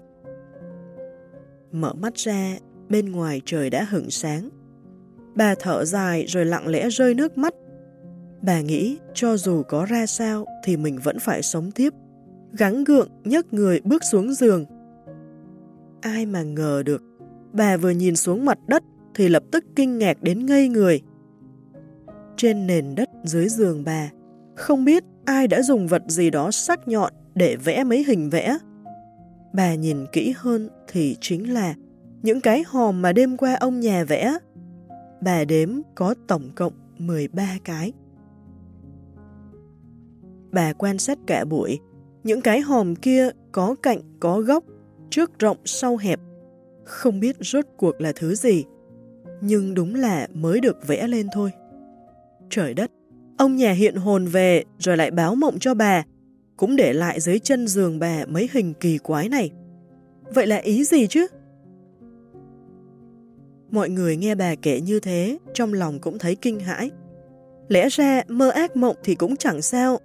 Mở mắt ra, bên ngoài trời đã hửng sáng. Bà thở dài rồi lặng lẽ rơi nước mắt. Bà nghĩ cho dù có ra sao thì mình vẫn phải sống tiếp gắng gượng nhấc người bước xuống giường. Ai mà ngờ được, bà vừa nhìn xuống mặt đất thì lập tức kinh ngạc đến ngây người. Trên nền đất dưới giường bà, không biết ai đã dùng vật gì đó sắc nhọn để vẽ mấy hình vẽ. Bà nhìn kỹ hơn thì chính là những cái hòm mà đêm qua ông nhà vẽ. Bà đếm có tổng cộng 13 cái. Bà quan sát cả buổi những cái hòm kia có cạnh có góc, trước rộng sau hẹp. Không biết rốt cuộc là thứ gì, nhưng đúng là mới được vẽ lên thôi. Trời đất, ông nhà hiện hồn về rồi lại báo mộng cho bà, cũng để lại dưới chân giường bè mấy hình kỳ quái này. Vậy là ý gì chứ? Mọi người nghe bà kể như thế, trong lòng cũng thấy kinh hãi. Lẽ ra mơ ác mộng thì cũng chẳng sao,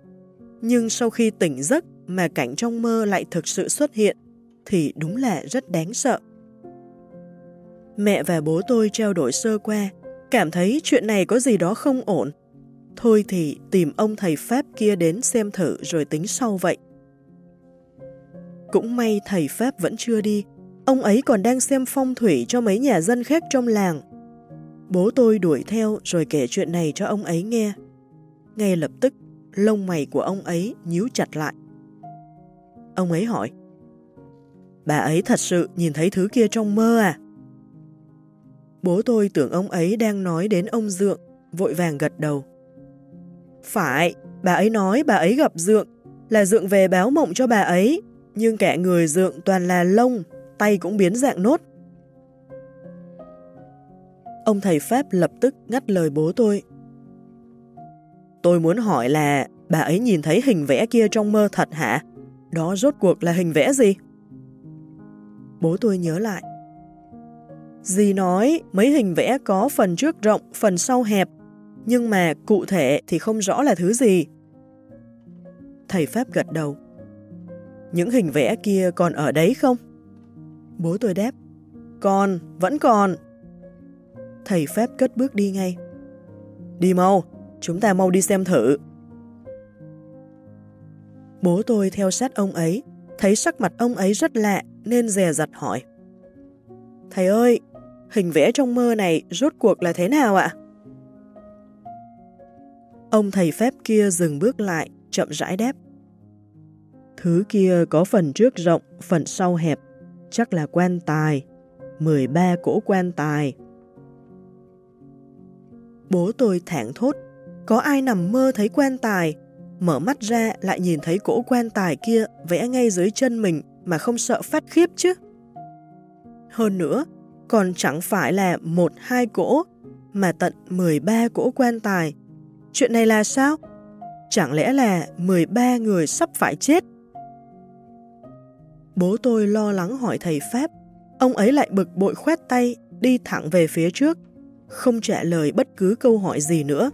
nhưng sau khi tỉnh giấc mà cảnh trong mơ lại thực sự xuất hiện, thì đúng là rất đáng sợ. Mẹ và bố tôi trao đổi sơ qua, cảm thấy chuyện này có gì đó không ổn. Thôi thì tìm ông thầy Pháp kia đến xem thử rồi tính sau vậy. Cũng may thầy Pháp vẫn chưa đi, ông ấy còn đang xem phong thủy cho mấy nhà dân khác trong làng. Bố tôi đuổi theo rồi kể chuyện này cho ông ấy nghe. Ngay lập tức, lông mày của ông ấy nhíu chặt lại. Ông ấy hỏi. Bà ấy thật sự nhìn thấy thứ kia trong mơ à? Bố tôi tưởng ông ấy đang nói đến ông Dượng, vội vàng gật đầu. Phải, bà ấy nói bà ấy gặp Dượng, là Dượng về báo mộng cho bà ấy, nhưng cả người Dượng toàn là lông, tay cũng biến dạng nốt. Ông thầy Pháp lập tức ngắt lời bố tôi. Tôi muốn hỏi là bà ấy nhìn thấy hình vẽ kia trong mơ thật hả? Đó rốt cuộc là hình vẽ gì? Bố tôi nhớ lại. Dì nói mấy hình vẽ có phần trước rộng, phần sau hẹp, nhưng mà cụ thể thì không rõ là thứ gì. Thầy Pháp gật đầu. Những hình vẽ kia còn ở đấy không? Bố tôi đáp. Còn, vẫn còn. Thầy Pháp cất bước đi ngay. Đi mau, chúng ta mau đi xem thử. Bố tôi theo sát ông ấy, thấy sắc mặt ông ấy rất lạ nên dè dặt hỏi. Thầy ơi, hình vẽ trong mơ này rốt cuộc là thế nào ạ? Ông thầy phép kia dừng bước lại, chậm rãi đáp. Thứ kia có phần trước rộng, phần sau hẹp, chắc là quan tài, 13 cỗ quan tài. Bố tôi thảng thốt, có ai nằm mơ thấy quan tài, mở mắt ra lại nhìn thấy cỗ quan tài kia vẽ ngay dưới chân mình mà không sợ phát khiếp chứ. Hơn nữa, còn chẳng phải là một hai cỗ, mà tận 13 cỗ quan tài. Chuyện này là sao? Chẳng lẽ là 13 người sắp phải chết? Bố tôi lo lắng hỏi thầy Pháp, ông ấy lại bực bội khoét tay, đi thẳng về phía trước, không trả lời bất cứ câu hỏi gì nữa.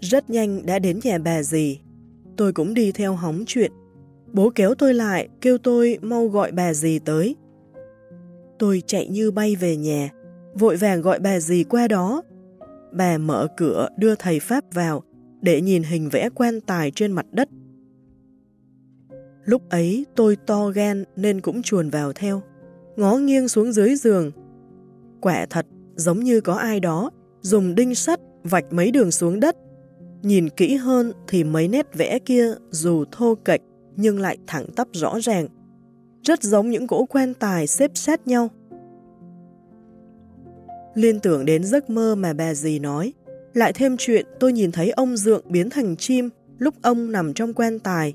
Rất nhanh đã đến nhà bà dì. Tôi cũng đi theo hóng chuyện. Bố kéo tôi lại, kêu tôi mau gọi bà dì tới. Tôi chạy như bay về nhà, vội vàng gọi bà dì qua đó. Bà mở cửa đưa thầy Pháp vào để nhìn hình vẽ quan tài trên mặt đất. Lúc ấy tôi to gan nên cũng chuồn vào theo, ngó nghiêng xuống dưới giường. Quả thật, giống như có ai đó dùng đinh sắt vạch mấy đường xuống đất Nhìn kỹ hơn thì mấy nét vẽ kia dù thô kệch nhưng lại thẳng tắp rõ ràng. Rất giống những cỗ quan tài xếp sát nhau. Liên tưởng đến giấc mơ mà bà dì nói, lại thêm chuyện tôi nhìn thấy ông Dượng biến thành chim lúc ông nằm trong quan tài.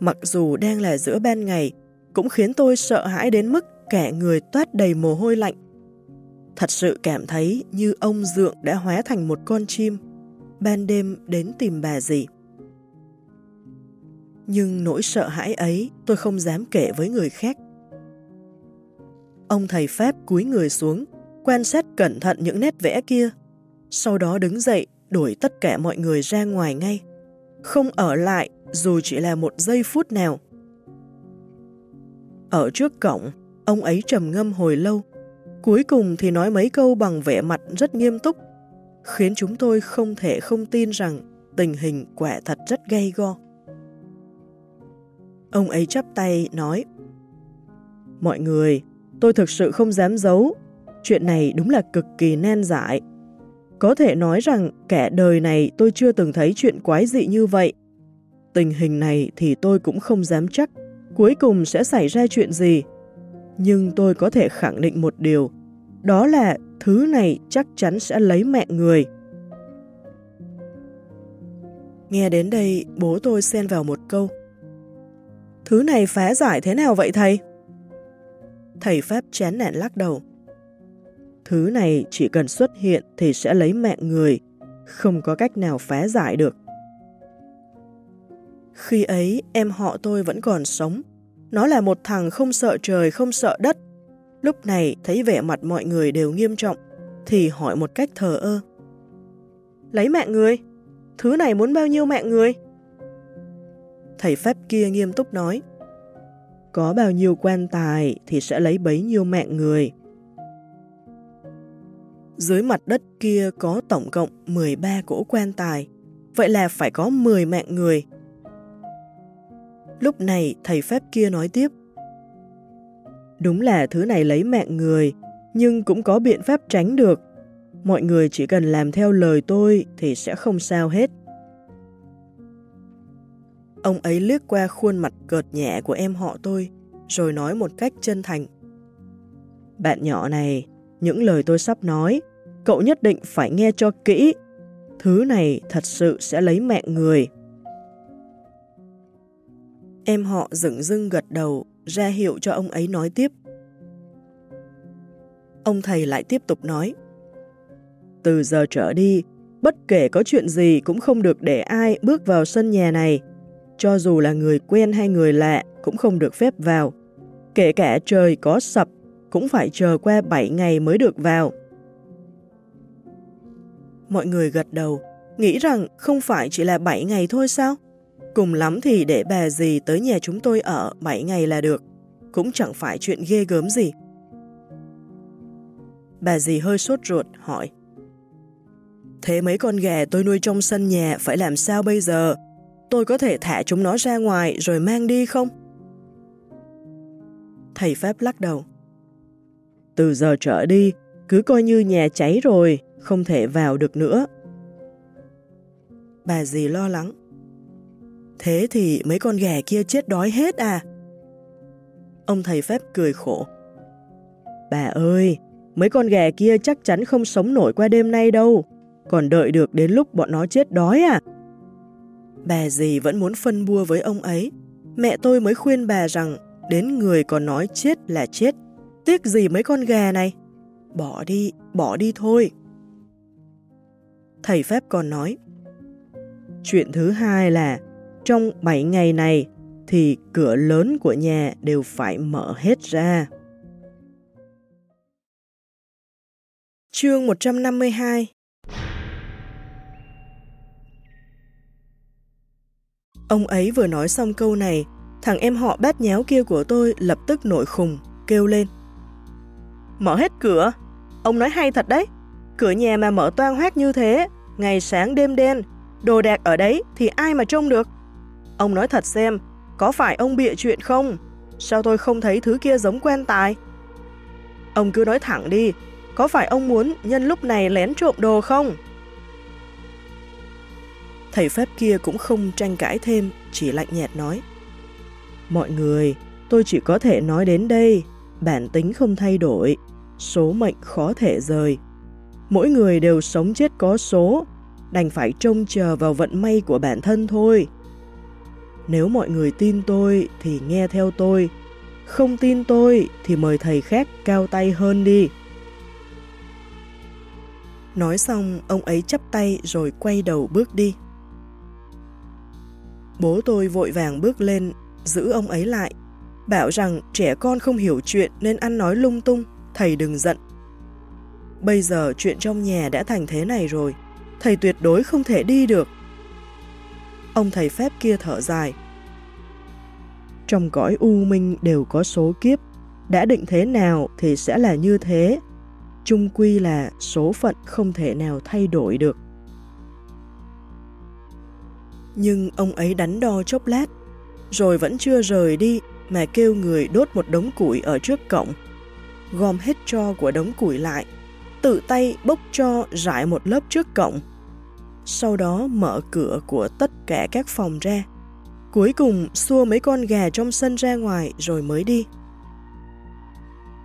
Mặc dù đang là giữa ban ngày, cũng khiến tôi sợ hãi đến mức cả người toát đầy mồ hôi lạnh. Thật sự cảm thấy như ông Dượng đã hóa thành một con chim, ban đêm đến tìm bà dì. Nhưng nỗi sợ hãi ấy tôi không dám kể với người khác. Ông thầy Pháp cúi người xuống, quan sát cẩn thận những nét vẽ kia, sau đó đứng dậy đuổi tất cả mọi người ra ngoài ngay, không ở lại dù chỉ là một giây phút nào. Ở trước cổng, ông ấy trầm ngâm hồi lâu, cuối cùng thì nói mấy câu bằng vẻ mặt rất nghiêm túc, khiến chúng tôi không thể không tin rằng tình hình quả thật rất gay go. Ông ấy chắp tay nói Mọi người, tôi thực sự không dám giấu. Chuyện này đúng là cực kỳ nan giải. Có thể nói rằng kẻ đời này tôi chưa từng thấy chuyện quái dị như vậy. Tình hình này thì tôi cũng không dám chắc cuối cùng sẽ xảy ra chuyện gì. Nhưng tôi có thể khẳng định một điều, đó là thứ này chắc chắn sẽ lấy mẹ người. Nghe đến đây, bố tôi xen vào một câu. Thứ này phá giải thế nào vậy thầy? Thầy Pháp chán nản lắc đầu. Thứ này chỉ cần xuất hiện thì sẽ lấy mạng người, không có cách nào phá giải được. Khi ấy em họ tôi vẫn còn sống, nó là một thằng không sợ trời không sợ đất. Lúc này thấy vẻ mặt mọi người đều nghiêm trọng, thì hỏi một cách thờ ơ. Lấy mạng người? Thứ này muốn bao nhiêu mạng người? Thầy Pháp kia nghiêm túc nói, có bao nhiêu quan tài thì sẽ lấy bấy nhiêu mạng người. Dưới mặt đất kia có tổng cộng 13 cỗ quan tài, vậy là phải có 10 mạng người. Lúc này thầy Pháp kia nói tiếp, Đúng là thứ này lấy mạng người, nhưng cũng có biện pháp tránh được. Mọi người chỉ cần làm theo lời tôi thì sẽ không sao hết. Ông ấy liếc qua khuôn mặt cợt nhẹ của em họ tôi, rồi nói một cách chân thành. Bạn nhỏ này, những lời tôi sắp nói, cậu nhất định phải nghe cho kỹ. Thứ này thật sự sẽ lấy mẹ người. Em họ dựng dưng gật đầu, ra hiệu cho ông ấy nói tiếp. Ông thầy lại tiếp tục nói. Từ giờ trở đi, bất kể có chuyện gì cũng không được để ai bước vào sân nhà này cho dù là người quen hay người lạ cũng không được phép vào. Kể cả trời có sập, cũng phải chờ qua 7 ngày mới được vào. Mọi người gật đầu, nghĩ rằng không phải chỉ là 7 ngày thôi sao? Cùng lắm thì để bà gì tới nhà chúng tôi ở 7 ngày là được, cũng chẳng phải chuyện ghê gớm gì. Bà dì hơi sốt ruột, hỏi. Thế mấy con gà tôi nuôi trong sân nhà phải làm sao bây giờ? tôi có thể thả chúng nó ra ngoài rồi mang đi không? Thầy Pháp lắc đầu. Từ giờ trở đi, cứ coi như nhà cháy rồi, không thể vào được nữa. Bà dì lo lắng. Thế thì mấy con gà kia chết đói hết à? Ông thầy Pháp cười khổ. Bà ơi, mấy con gà kia chắc chắn không sống nổi qua đêm nay đâu, còn đợi được đến lúc bọn nó chết đói à? Bà dì vẫn muốn phân bua với ông ấy. Mẹ tôi mới khuyên bà rằng đến người còn nói chết là chết. Tiếc gì mấy con gà này? Bỏ đi, bỏ đi thôi. Thầy Pháp còn nói. Chuyện thứ hai là trong 7 ngày này thì cửa lớn của nhà đều phải mở hết ra. Chương 152 Ông ấy vừa nói xong câu này, thằng em họ bát nháo kia của tôi lập tức nổi khùng, kêu lên. Mở hết cửa? Ông nói hay thật đấy. Cửa nhà mà mở toang hoác như thế, ngày sáng đêm đen, đồ đạc ở đấy thì ai mà trông được? Ông nói thật xem, có phải ông bịa chuyện không? Sao tôi không thấy thứ kia giống quen tài? Ông cứ nói thẳng đi, có phải ông muốn nhân lúc này lén trộm đồ không? Thầy Pháp kia cũng không tranh cãi thêm, chỉ lạnh nhạt nói. Mọi người, tôi chỉ có thể nói đến đây, bản tính không thay đổi. số mệnh khó thể rời. Mỗi người đều sống chết có số, đành phải trông chờ vào vận may của bản thân thôi. Nếu mọi người tin tôi thì nghe theo tôi, không tin tôi thì mời thầy khác cao tay hơn đi. Nói xong, ông ấy chắp tay rồi quay đầu bước đi. Bố tôi vội vàng bước lên, giữ ông ấy lại, bảo rằng trẻ con không hiểu chuyện nên ăn nói lung tung, thầy đừng giận. Bây giờ chuyện trong nhà đã thành thế này rồi, thầy tuyệt đối không thể đi được. Ông thầy phép kia thở dài. Trong cõi u minh đều có số kiếp, đã định thế nào thì sẽ là như thế. Trung quy là số phận không thể nào thay đổi được. Nhưng ông ấy đắn đo chốc lát, rồi vẫn chưa rời đi mà kêu người đốt một đống củi ở trước cổng. Gom hết cho của đống củi lại, tự tay bốc cho rải một lớp trước cổng. Sau đó mở cửa của tất cả các phòng ra. Cuối cùng xua mấy con gà trong sân ra ngoài rồi mới đi.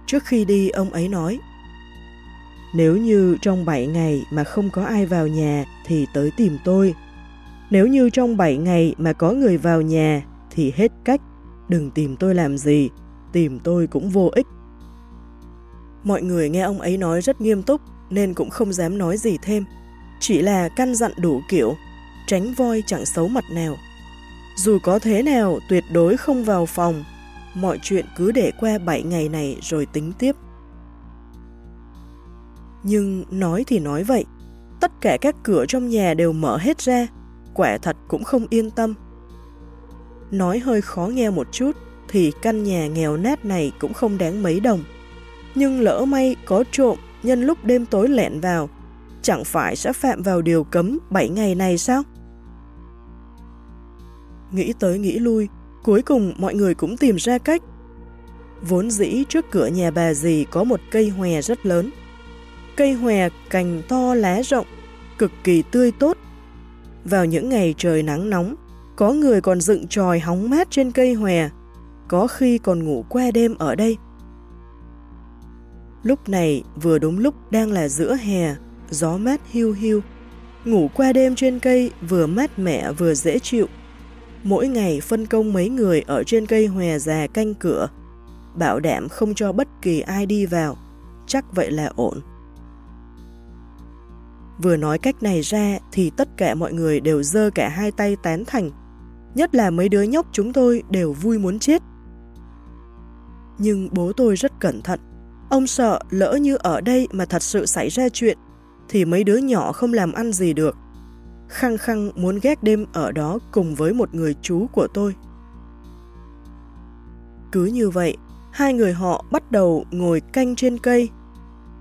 Trước khi đi ông ấy nói Nếu như trong 7 ngày mà không có ai vào nhà thì tới tìm tôi. Nếu như trong 7 ngày mà có người vào nhà thì hết cách, đừng tìm tôi làm gì, tìm tôi cũng vô ích. Mọi người nghe ông ấy nói rất nghiêm túc nên cũng không dám nói gì thêm, chỉ là căn dặn đủ kiểu, tránh voi chẳng xấu mặt nào. Dù có thế nào tuyệt đối không vào phòng, mọi chuyện cứ để qua 7 ngày này rồi tính tiếp. Nhưng nói thì nói vậy, tất cả các cửa trong nhà đều mở hết ra, quả thật cũng không yên tâm. Nói hơi khó nghe một chút, thì căn nhà nghèo nát này cũng không đáng mấy đồng. Nhưng lỡ may có trộm nhân lúc đêm tối lẹn vào, chẳng phải sẽ phạm vào điều cấm 7 ngày này sao? Nghĩ tới nghĩ lui, cuối cùng mọi người cũng tìm ra cách. Vốn dĩ trước cửa nhà bà dì có một cây hòe rất lớn. Cây hòe cành to lá rộng, cực kỳ tươi tốt. Vào những ngày trời nắng nóng, có người còn dựng tròi hóng mát trên cây hòe, có khi còn ngủ qua đêm ở đây. Lúc này vừa đúng lúc đang là giữa hè, gió mát hiu hiu. Ngủ qua đêm trên cây vừa mát mẻ vừa dễ chịu. Mỗi ngày phân công mấy người ở trên cây hòe già canh cửa, bảo đảm không cho bất kỳ ai đi vào, chắc vậy là ổn. Vừa nói cách này ra thì tất cả mọi người đều dơ cả hai tay tán thành, nhất là mấy đứa nhóc chúng tôi đều vui muốn chết. Nhưng bố tôi rất cẩn thận, ông sợ lỡ như ở đây mà thật sự xảy ra chuyện, thì mấy đứa nhỏ không làm ăn gì được. Khăng khăng muốn ghét đêm ở đó cùng với một người chú của tôi. Cứ như vậy, hai người họ bắt đầu ngồi canh trên cây.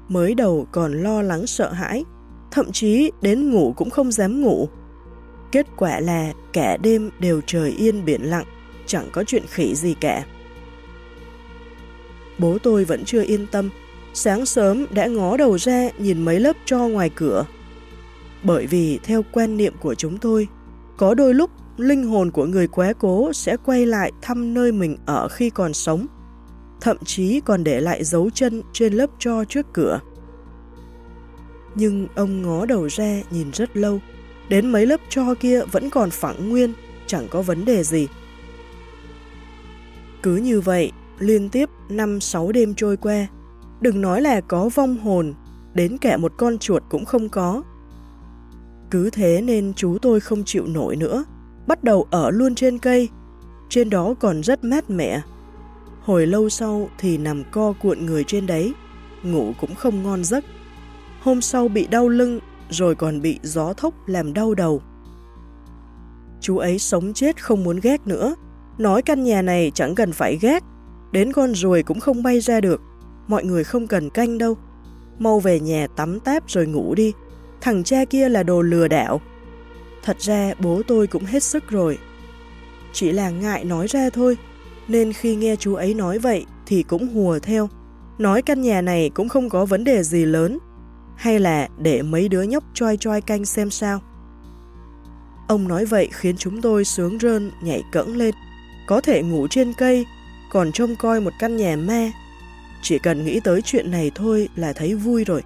Mới đầu còn lo lắng sợ hãi, thậm chí đến ngủ cũng không dám ngủ. Kết quả là cả đêm đều trời yên biển lặng, chẳng có chuyện khỉ gì cả. Bố tôi vẫn chưa yên tâm, sáng sớm đã ngó đầu ra nhìn mấy lớp cho ngoài cửa. Bởi vì theo quan niệm của chúng tôi, có đôi lúc linh hồn của người quá cố sẽ quay lại thăm nơi mình ở khi còn sống, thậm chí còn để lại dấu chân trên lớp cho trước cửa. Nhưng ông ngó đầu ra nhìn rất lâu, đến mấy lớp cho kia vẫn còn phẳng nguyên, chẳng có vấn đề gì. Cứ như vậy, liên tiếp 5-6 đêm trôi qua, đừng nói là có vong hồn, đến cả một con chuột cũng không có. Cứ thế nên chú tôi không chịu nổi nữa, bắt đầu ở luôn trên cây, trên đó còn rất mát mẻ. Hồi lâu sau thì nằm co cuộn người trên đấy, ngủ cũng không ngon giấc. Hôm sau bị đau lưng, rồi còn bị gió thốc làm đau đầu. Chú ấy sống chết không muốn ghét nữa, nói căn nhà này chẳng cần phải ghét, đến con ruồi cũng không bay ra được, mọi người không cần canh đâu. Mau về nhà tắm táp rồi ngủ đi, thằng cha kia là đồ lừa đảo. Thật ra bố tôi cũng hết sức rồi. Chỉ là ngại nói ra thôi, nên khi nghe chú ấy nói vậy thì cũng hùa theo. Nói căn nhà này cũng không có vấn đề gì lớn, hay là để mấy đứa nhóc choi choi canh xem sao. Ông nói vậy khiến chúng tôi sướng rơn, nhảy cẫng lên, có thể ngủ trên cây, còn trông coi một căn nhà ma. chỉ cần nghĩ tới chuyện này thôi là thấy vui rồi.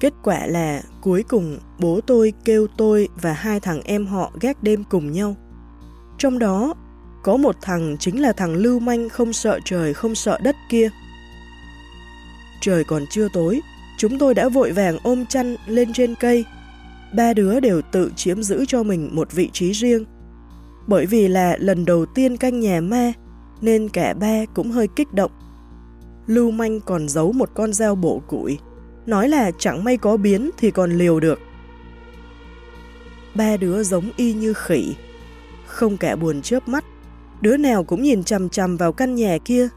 Kết quả là cuối cùng bố tôi kêu tôi và hai thằng em họ gác đêm cùng nhau. Trong đó có một thằng chính là thằng lưu manh không sợ trời không sợ đất kia. Trời còn chưa tối, chúng tôi đã vội vàng ôm chăn lên trên cây. Ba đứa đều tự chiếm giữ cho mình một vị trí riêng. Bởi vì là lần đầu tiên canh nhà ma, nên cả ba cũng hơi kích động. Lưu manh còn giấu một con dao bổ củi, nói là chẳng may có biến thì còn liều được. Ba đứa giống y như khỉ, không cả buồn chớp mắt, đứa nào cũng nhìn chằm chằm vào căn nhà kia,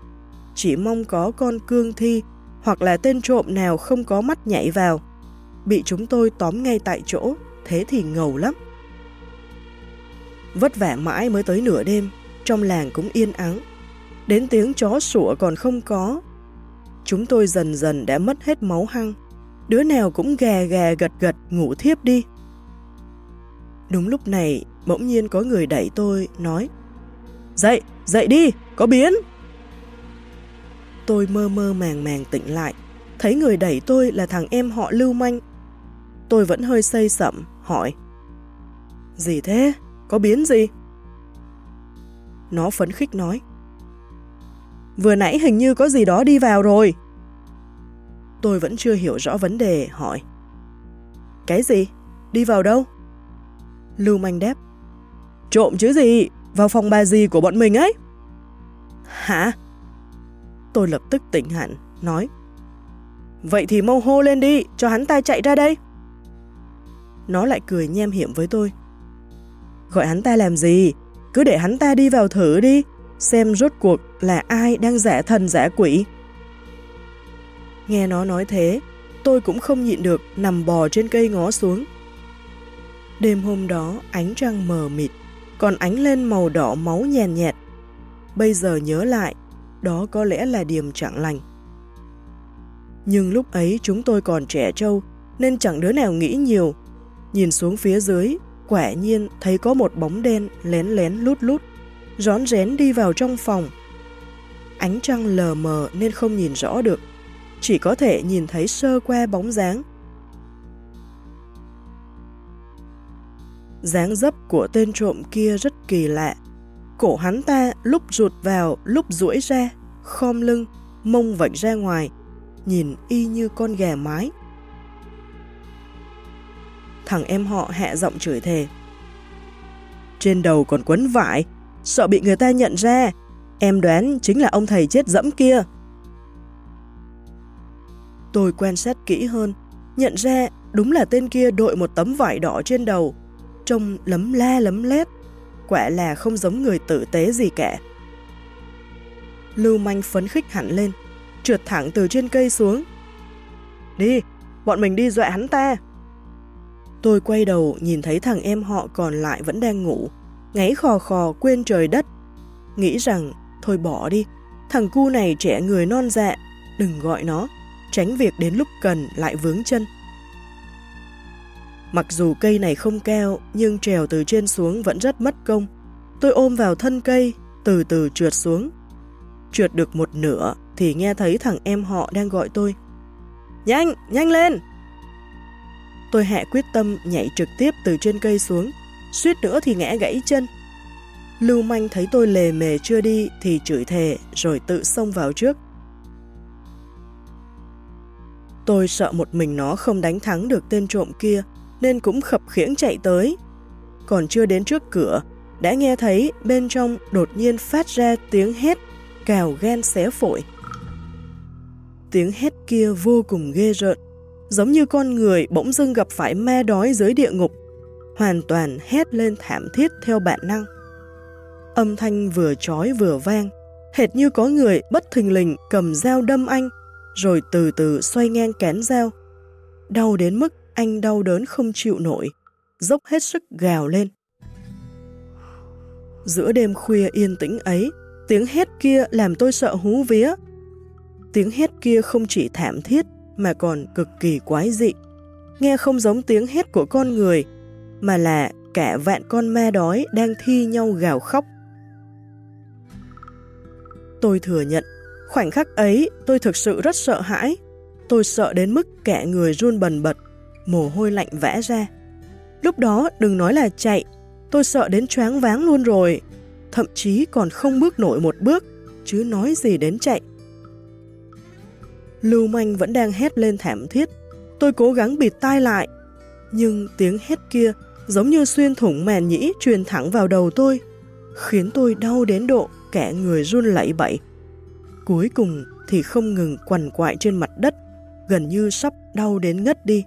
chỉ mong có con cương thi hoặc là tên trộm nào không có mắt nhảy vào. Bị chúng tôi tóm ngay tại chỗ, thế thì ngầu lắm. Vất vả mãi mới tới nửa đêm, trong làng cũng yên ắng. Đến tiếng chó sủa còn không có. Chúng tôi dần dần đã mất hết máu hăng. Đứa nào cũng gà gà gật gật ngủ thiếp đi. Đúng lúc này, bỗng nhiên có người đẩy tôi, nói Dậy, dậy đi, có biến! Tôi mơ mơ màng màng tỉnh lại, thấy người đẩy tôi là thằng em họ Lưu Manh. Tôi vẫn hơi say sậm, hỏi Gì thế? Có biến gì? Nó phấn khích nói Vừa nãy hình như có gì đó đi vào rồi. Tôi vẫn chưa hiểu rõ vấn đề, hỏi Cái gì? Đi vào đâu? Lưu Manh đáp Trộm chứ gì? Vào phòng bà gì của bọn mình ấy? Hả? Tôi lập tức tỉnh hẳn, nói Vậy thì mau hô lên đi, cho hắn ta chạy ra đây. Nó lại cười nhem hiểm với tôi. Gọi hắn ta làm gì? Cứ để hắn ta đi vào thử đi, xem rốt cuộc là ai đang giả thần giả quỷ. Nghe nó nói thế, tôi cũng không nhịn được nằm bò trên cây ngó xuống. Đêm hôm đó ánh trăng mờ mịt, còn ánh lên màu đỏ máu nhèn nhẹt. Bây giờ nhớ lại, đó có lẽ là điểm chẳng lành. Nhưng lúc ấy chúng tôi còn trẻ trâu, nên chẳng đứa nào nghĩ nhiều. Nhìn xuống phía dưới, quả nhiên thấy có một bóng đen lén lén lút lút, rón rén đi vào trong phòng. Ánh trăng lờ mờ nên không nhìn rõ được, chỉ có thể nhìn thấy sơ qua bóng dáng. dáng dấp của tên trộm kia rất kỳ lạ. Cổ hắn ta lúc rụt vào, lúc duỗi ra, khom lưng, mông vạch ra ngoài, nhìn y như con gà mái. Thằng em họ hạ giọng chửi thề. Trên đầu còn quấn vải, sợ bị người ta nhận ra, em đoán chính là ông thầy chết dẫm kia. Tôi quan sát kỹ hơn, nhận ra đúng là tên kia đội một tấm vải đỏ trên đầu, trông lấm la lấm lét, quả là không giống người tử tế gì cả. Lưu manh phấn khích hẳn lên, trượt thẳng từ trên cây xuống. Đi, bọn mình đi dọa hắn ta. Tôi quay đầu nhìn thấy thằng em họ còn lại vẫn đang ngủ, ngáy khò khò quên trời đất. Nghĩ rằng, thôi bỏ đi, thằng cu này trẻ người non dạ, đừng gọi nó, tránh việc đến lúc cần lại vướng chân. Mặc dù cây này không cao, nhưng trèo từ trên xuống vẫn rất mất công. Tôi ôm vào thân cây, từ từ trượt xuống. Trượt được một nửa thì nghe thấy thằng em họ đang gọi tôi. Nhanh, nhanh lên! Tôi hạ quyết tâm nhảy trực tiếp từ trên cây xuống, suýt nữa thì ngã gãy chân. Lưu manh thấy tôi lề mề chưa đi thì chửi thề rồi tự xông vào trước. Tôi sợ một mình nó không đánh thắng được tên trộm kia nên cũng khập khiễng chạy tới. Còn chưa đến trước cửa, đã nghe thấy bên trong đột nhiên phát ra tiếng hét cào gan xé phổi. Tiếng hét kia vô cùng ghê rợn, giống như con người bỗng dưng gặp phải ma đói dưới địa ngục, hoàn toàn hét lên thảm thiết theo bản năng. Âm thanh vừa chói vừa vang, hệt như có người bất thình lình cầm dao đâm anh, rồi từ từ xoay ngang cán dao. Đau đến mức anh đau đớn không chịu nổi, dốc hết sức gào lên. Giữa đêm khuya yên tĩnh ấy, tiếng hét kia làm tôi sợ hú vía. Tiếng hét kia không chỉ thảm thiết mà còn cực kỳ quái dị. Nghe không giống tiếng hét của con người, mà là cả vạn con ma đói đang thi nhau gào khóc. Tôi thừa nhận, khoảnh khắc ấy tôi thực sự rất sợ hãi. Tôi sợ đến mức kẻ người run bần bật, mồ hôi lạnh vẽ ra. Lúc đó đừng nói là chạy, tôi sợ đến choáng váng luôn rồi, thậm chí còn không bước nổi một bước, chứ nói gì đến chạy. Lưu manh vẫn đang hét lên thảm thiết, tôi cố gắng bịt tai lại, nhưng tiếng hét kia giống như xuyên thủng màn nhĩ truyền thẳng vào đầu tôi, khiến tôi đau đến độ kẻ người run lẩy bẩy. Cuối cùng thì không ngừng quằn quại trên mặt đất, gần như sắp đau đến ngất đi.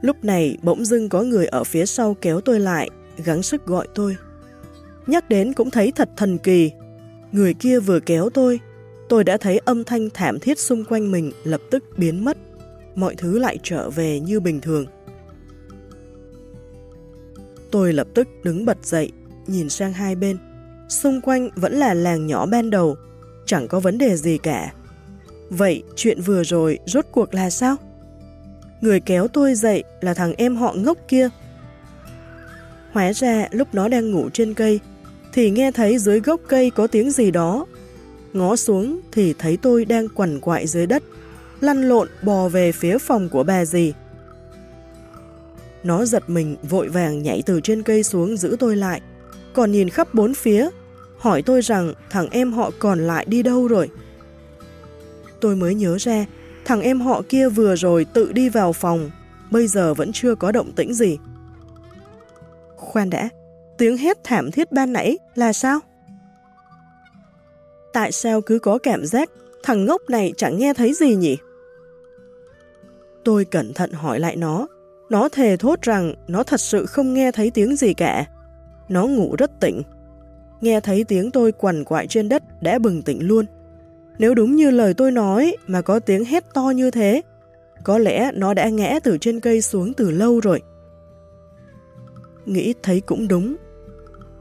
Lúc này bỗng dưng có người ở phía sau kéo tôi lại, gắng sức gọi tôi. Nhắc đến cũng thấy thật thần kỳ. Người kia vừa kéo tôi, tôi đã thấy âm thanh thảm thiết xung quanh mình lập tức biến mất. Mọi thứ lại trở về như bình thường. Tôi lập tức đứng bật dậy, nhìn sang hai bên. Xung quanh vẫn là làng nhỏ ban đầu, chẳng có vấn đề gì cả. Vậy chuyện vừa rồi rốt cuộc là sao? Người kéo tôi dậy là thằng em họ ngốc kia. Hóa ra lúc nó đang ngủ trên cây, thì nghe thấy dưới gốc cây có tiếng gì đó. Ngó xuống thì thấy tôi đang quằn quại dưới đất, lăn lộn bò về phía phòng của bà dì. Nó giật mình vội vàng nhảy từ trên cây xuống giữ tôi lại, còn nhìn khắp bốn phía, hỏi tôi rằng thằng em họ còn lại đi đâu rồi. Tôi mới nhớ ra, thằng em họ kia vừa rồi tự đi vào phòng, bây giờ vẫn chưa có động tĩnh gì. Khoan đã, tiếng hét thảm thiết ban nãy là sao? Tại sao cứ có cảm giác thằng ngốc này chẳng nghe thấy gì nhỉ? Tôi cẩn thận hỏi lại nó, nó thề thốt rằng nó thật sự không nghe thấy tiếng gì cả. Nó ngủ rất tỉnh. Nghe thấy tiếng tôi quằn quại trên đất đã bừng tỉnh luôn. Nếu đúng như lời tôi nói mà có tiếng hét to như thế, có lẽ nó đã ngã từ trên cây xuống từ lâu rồi. Nghĩ thấy cũng đúng.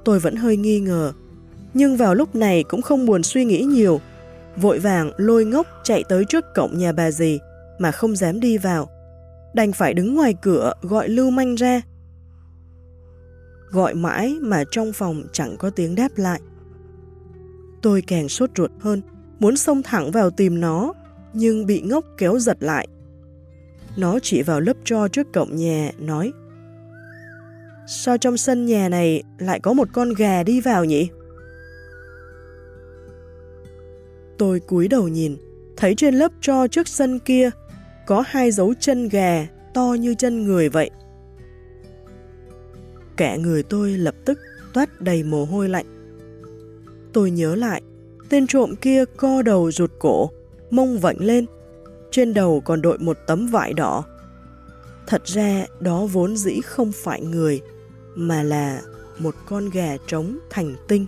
Tôi vẫn hơi nghi ngờ, nhưng vào lúc này cũng không buồn suy nghĩ nhiều. Vội vàng lôi ngốc chạy tới trước cổng nhà bà dì mà không dám đi vào. Đành phải đứng ngoài cửa gọi lưu manh ra. Gọi mãi mà trong phòng chẳng có tiếng đáp lại. Tôi càng sốt ruột hơn muốn xông thẳng vào tìm nó, nhưng bị ngốc kéo giật lại. Nó chỉ vào lớp cho trước cổng nhà, nói Sao trong sân nhà này lại có một con gà đi vào nhỉ? Tôi cúi đầu nhìn, thấy trên lớp cho trước sân kia có hai dấu chân gà to như chân người vậy. Cả người tôi lập tức toát đầy mồ hôi lạnh. Tôi nhớ lại, Tên trộm kia co đầu rụt cổ, mông vạnh lên. Trên đầu còn đội một tấm vải đỏ. Thật ra đó vốn dĩ không phải người, mà là một con gà trống thành tinh.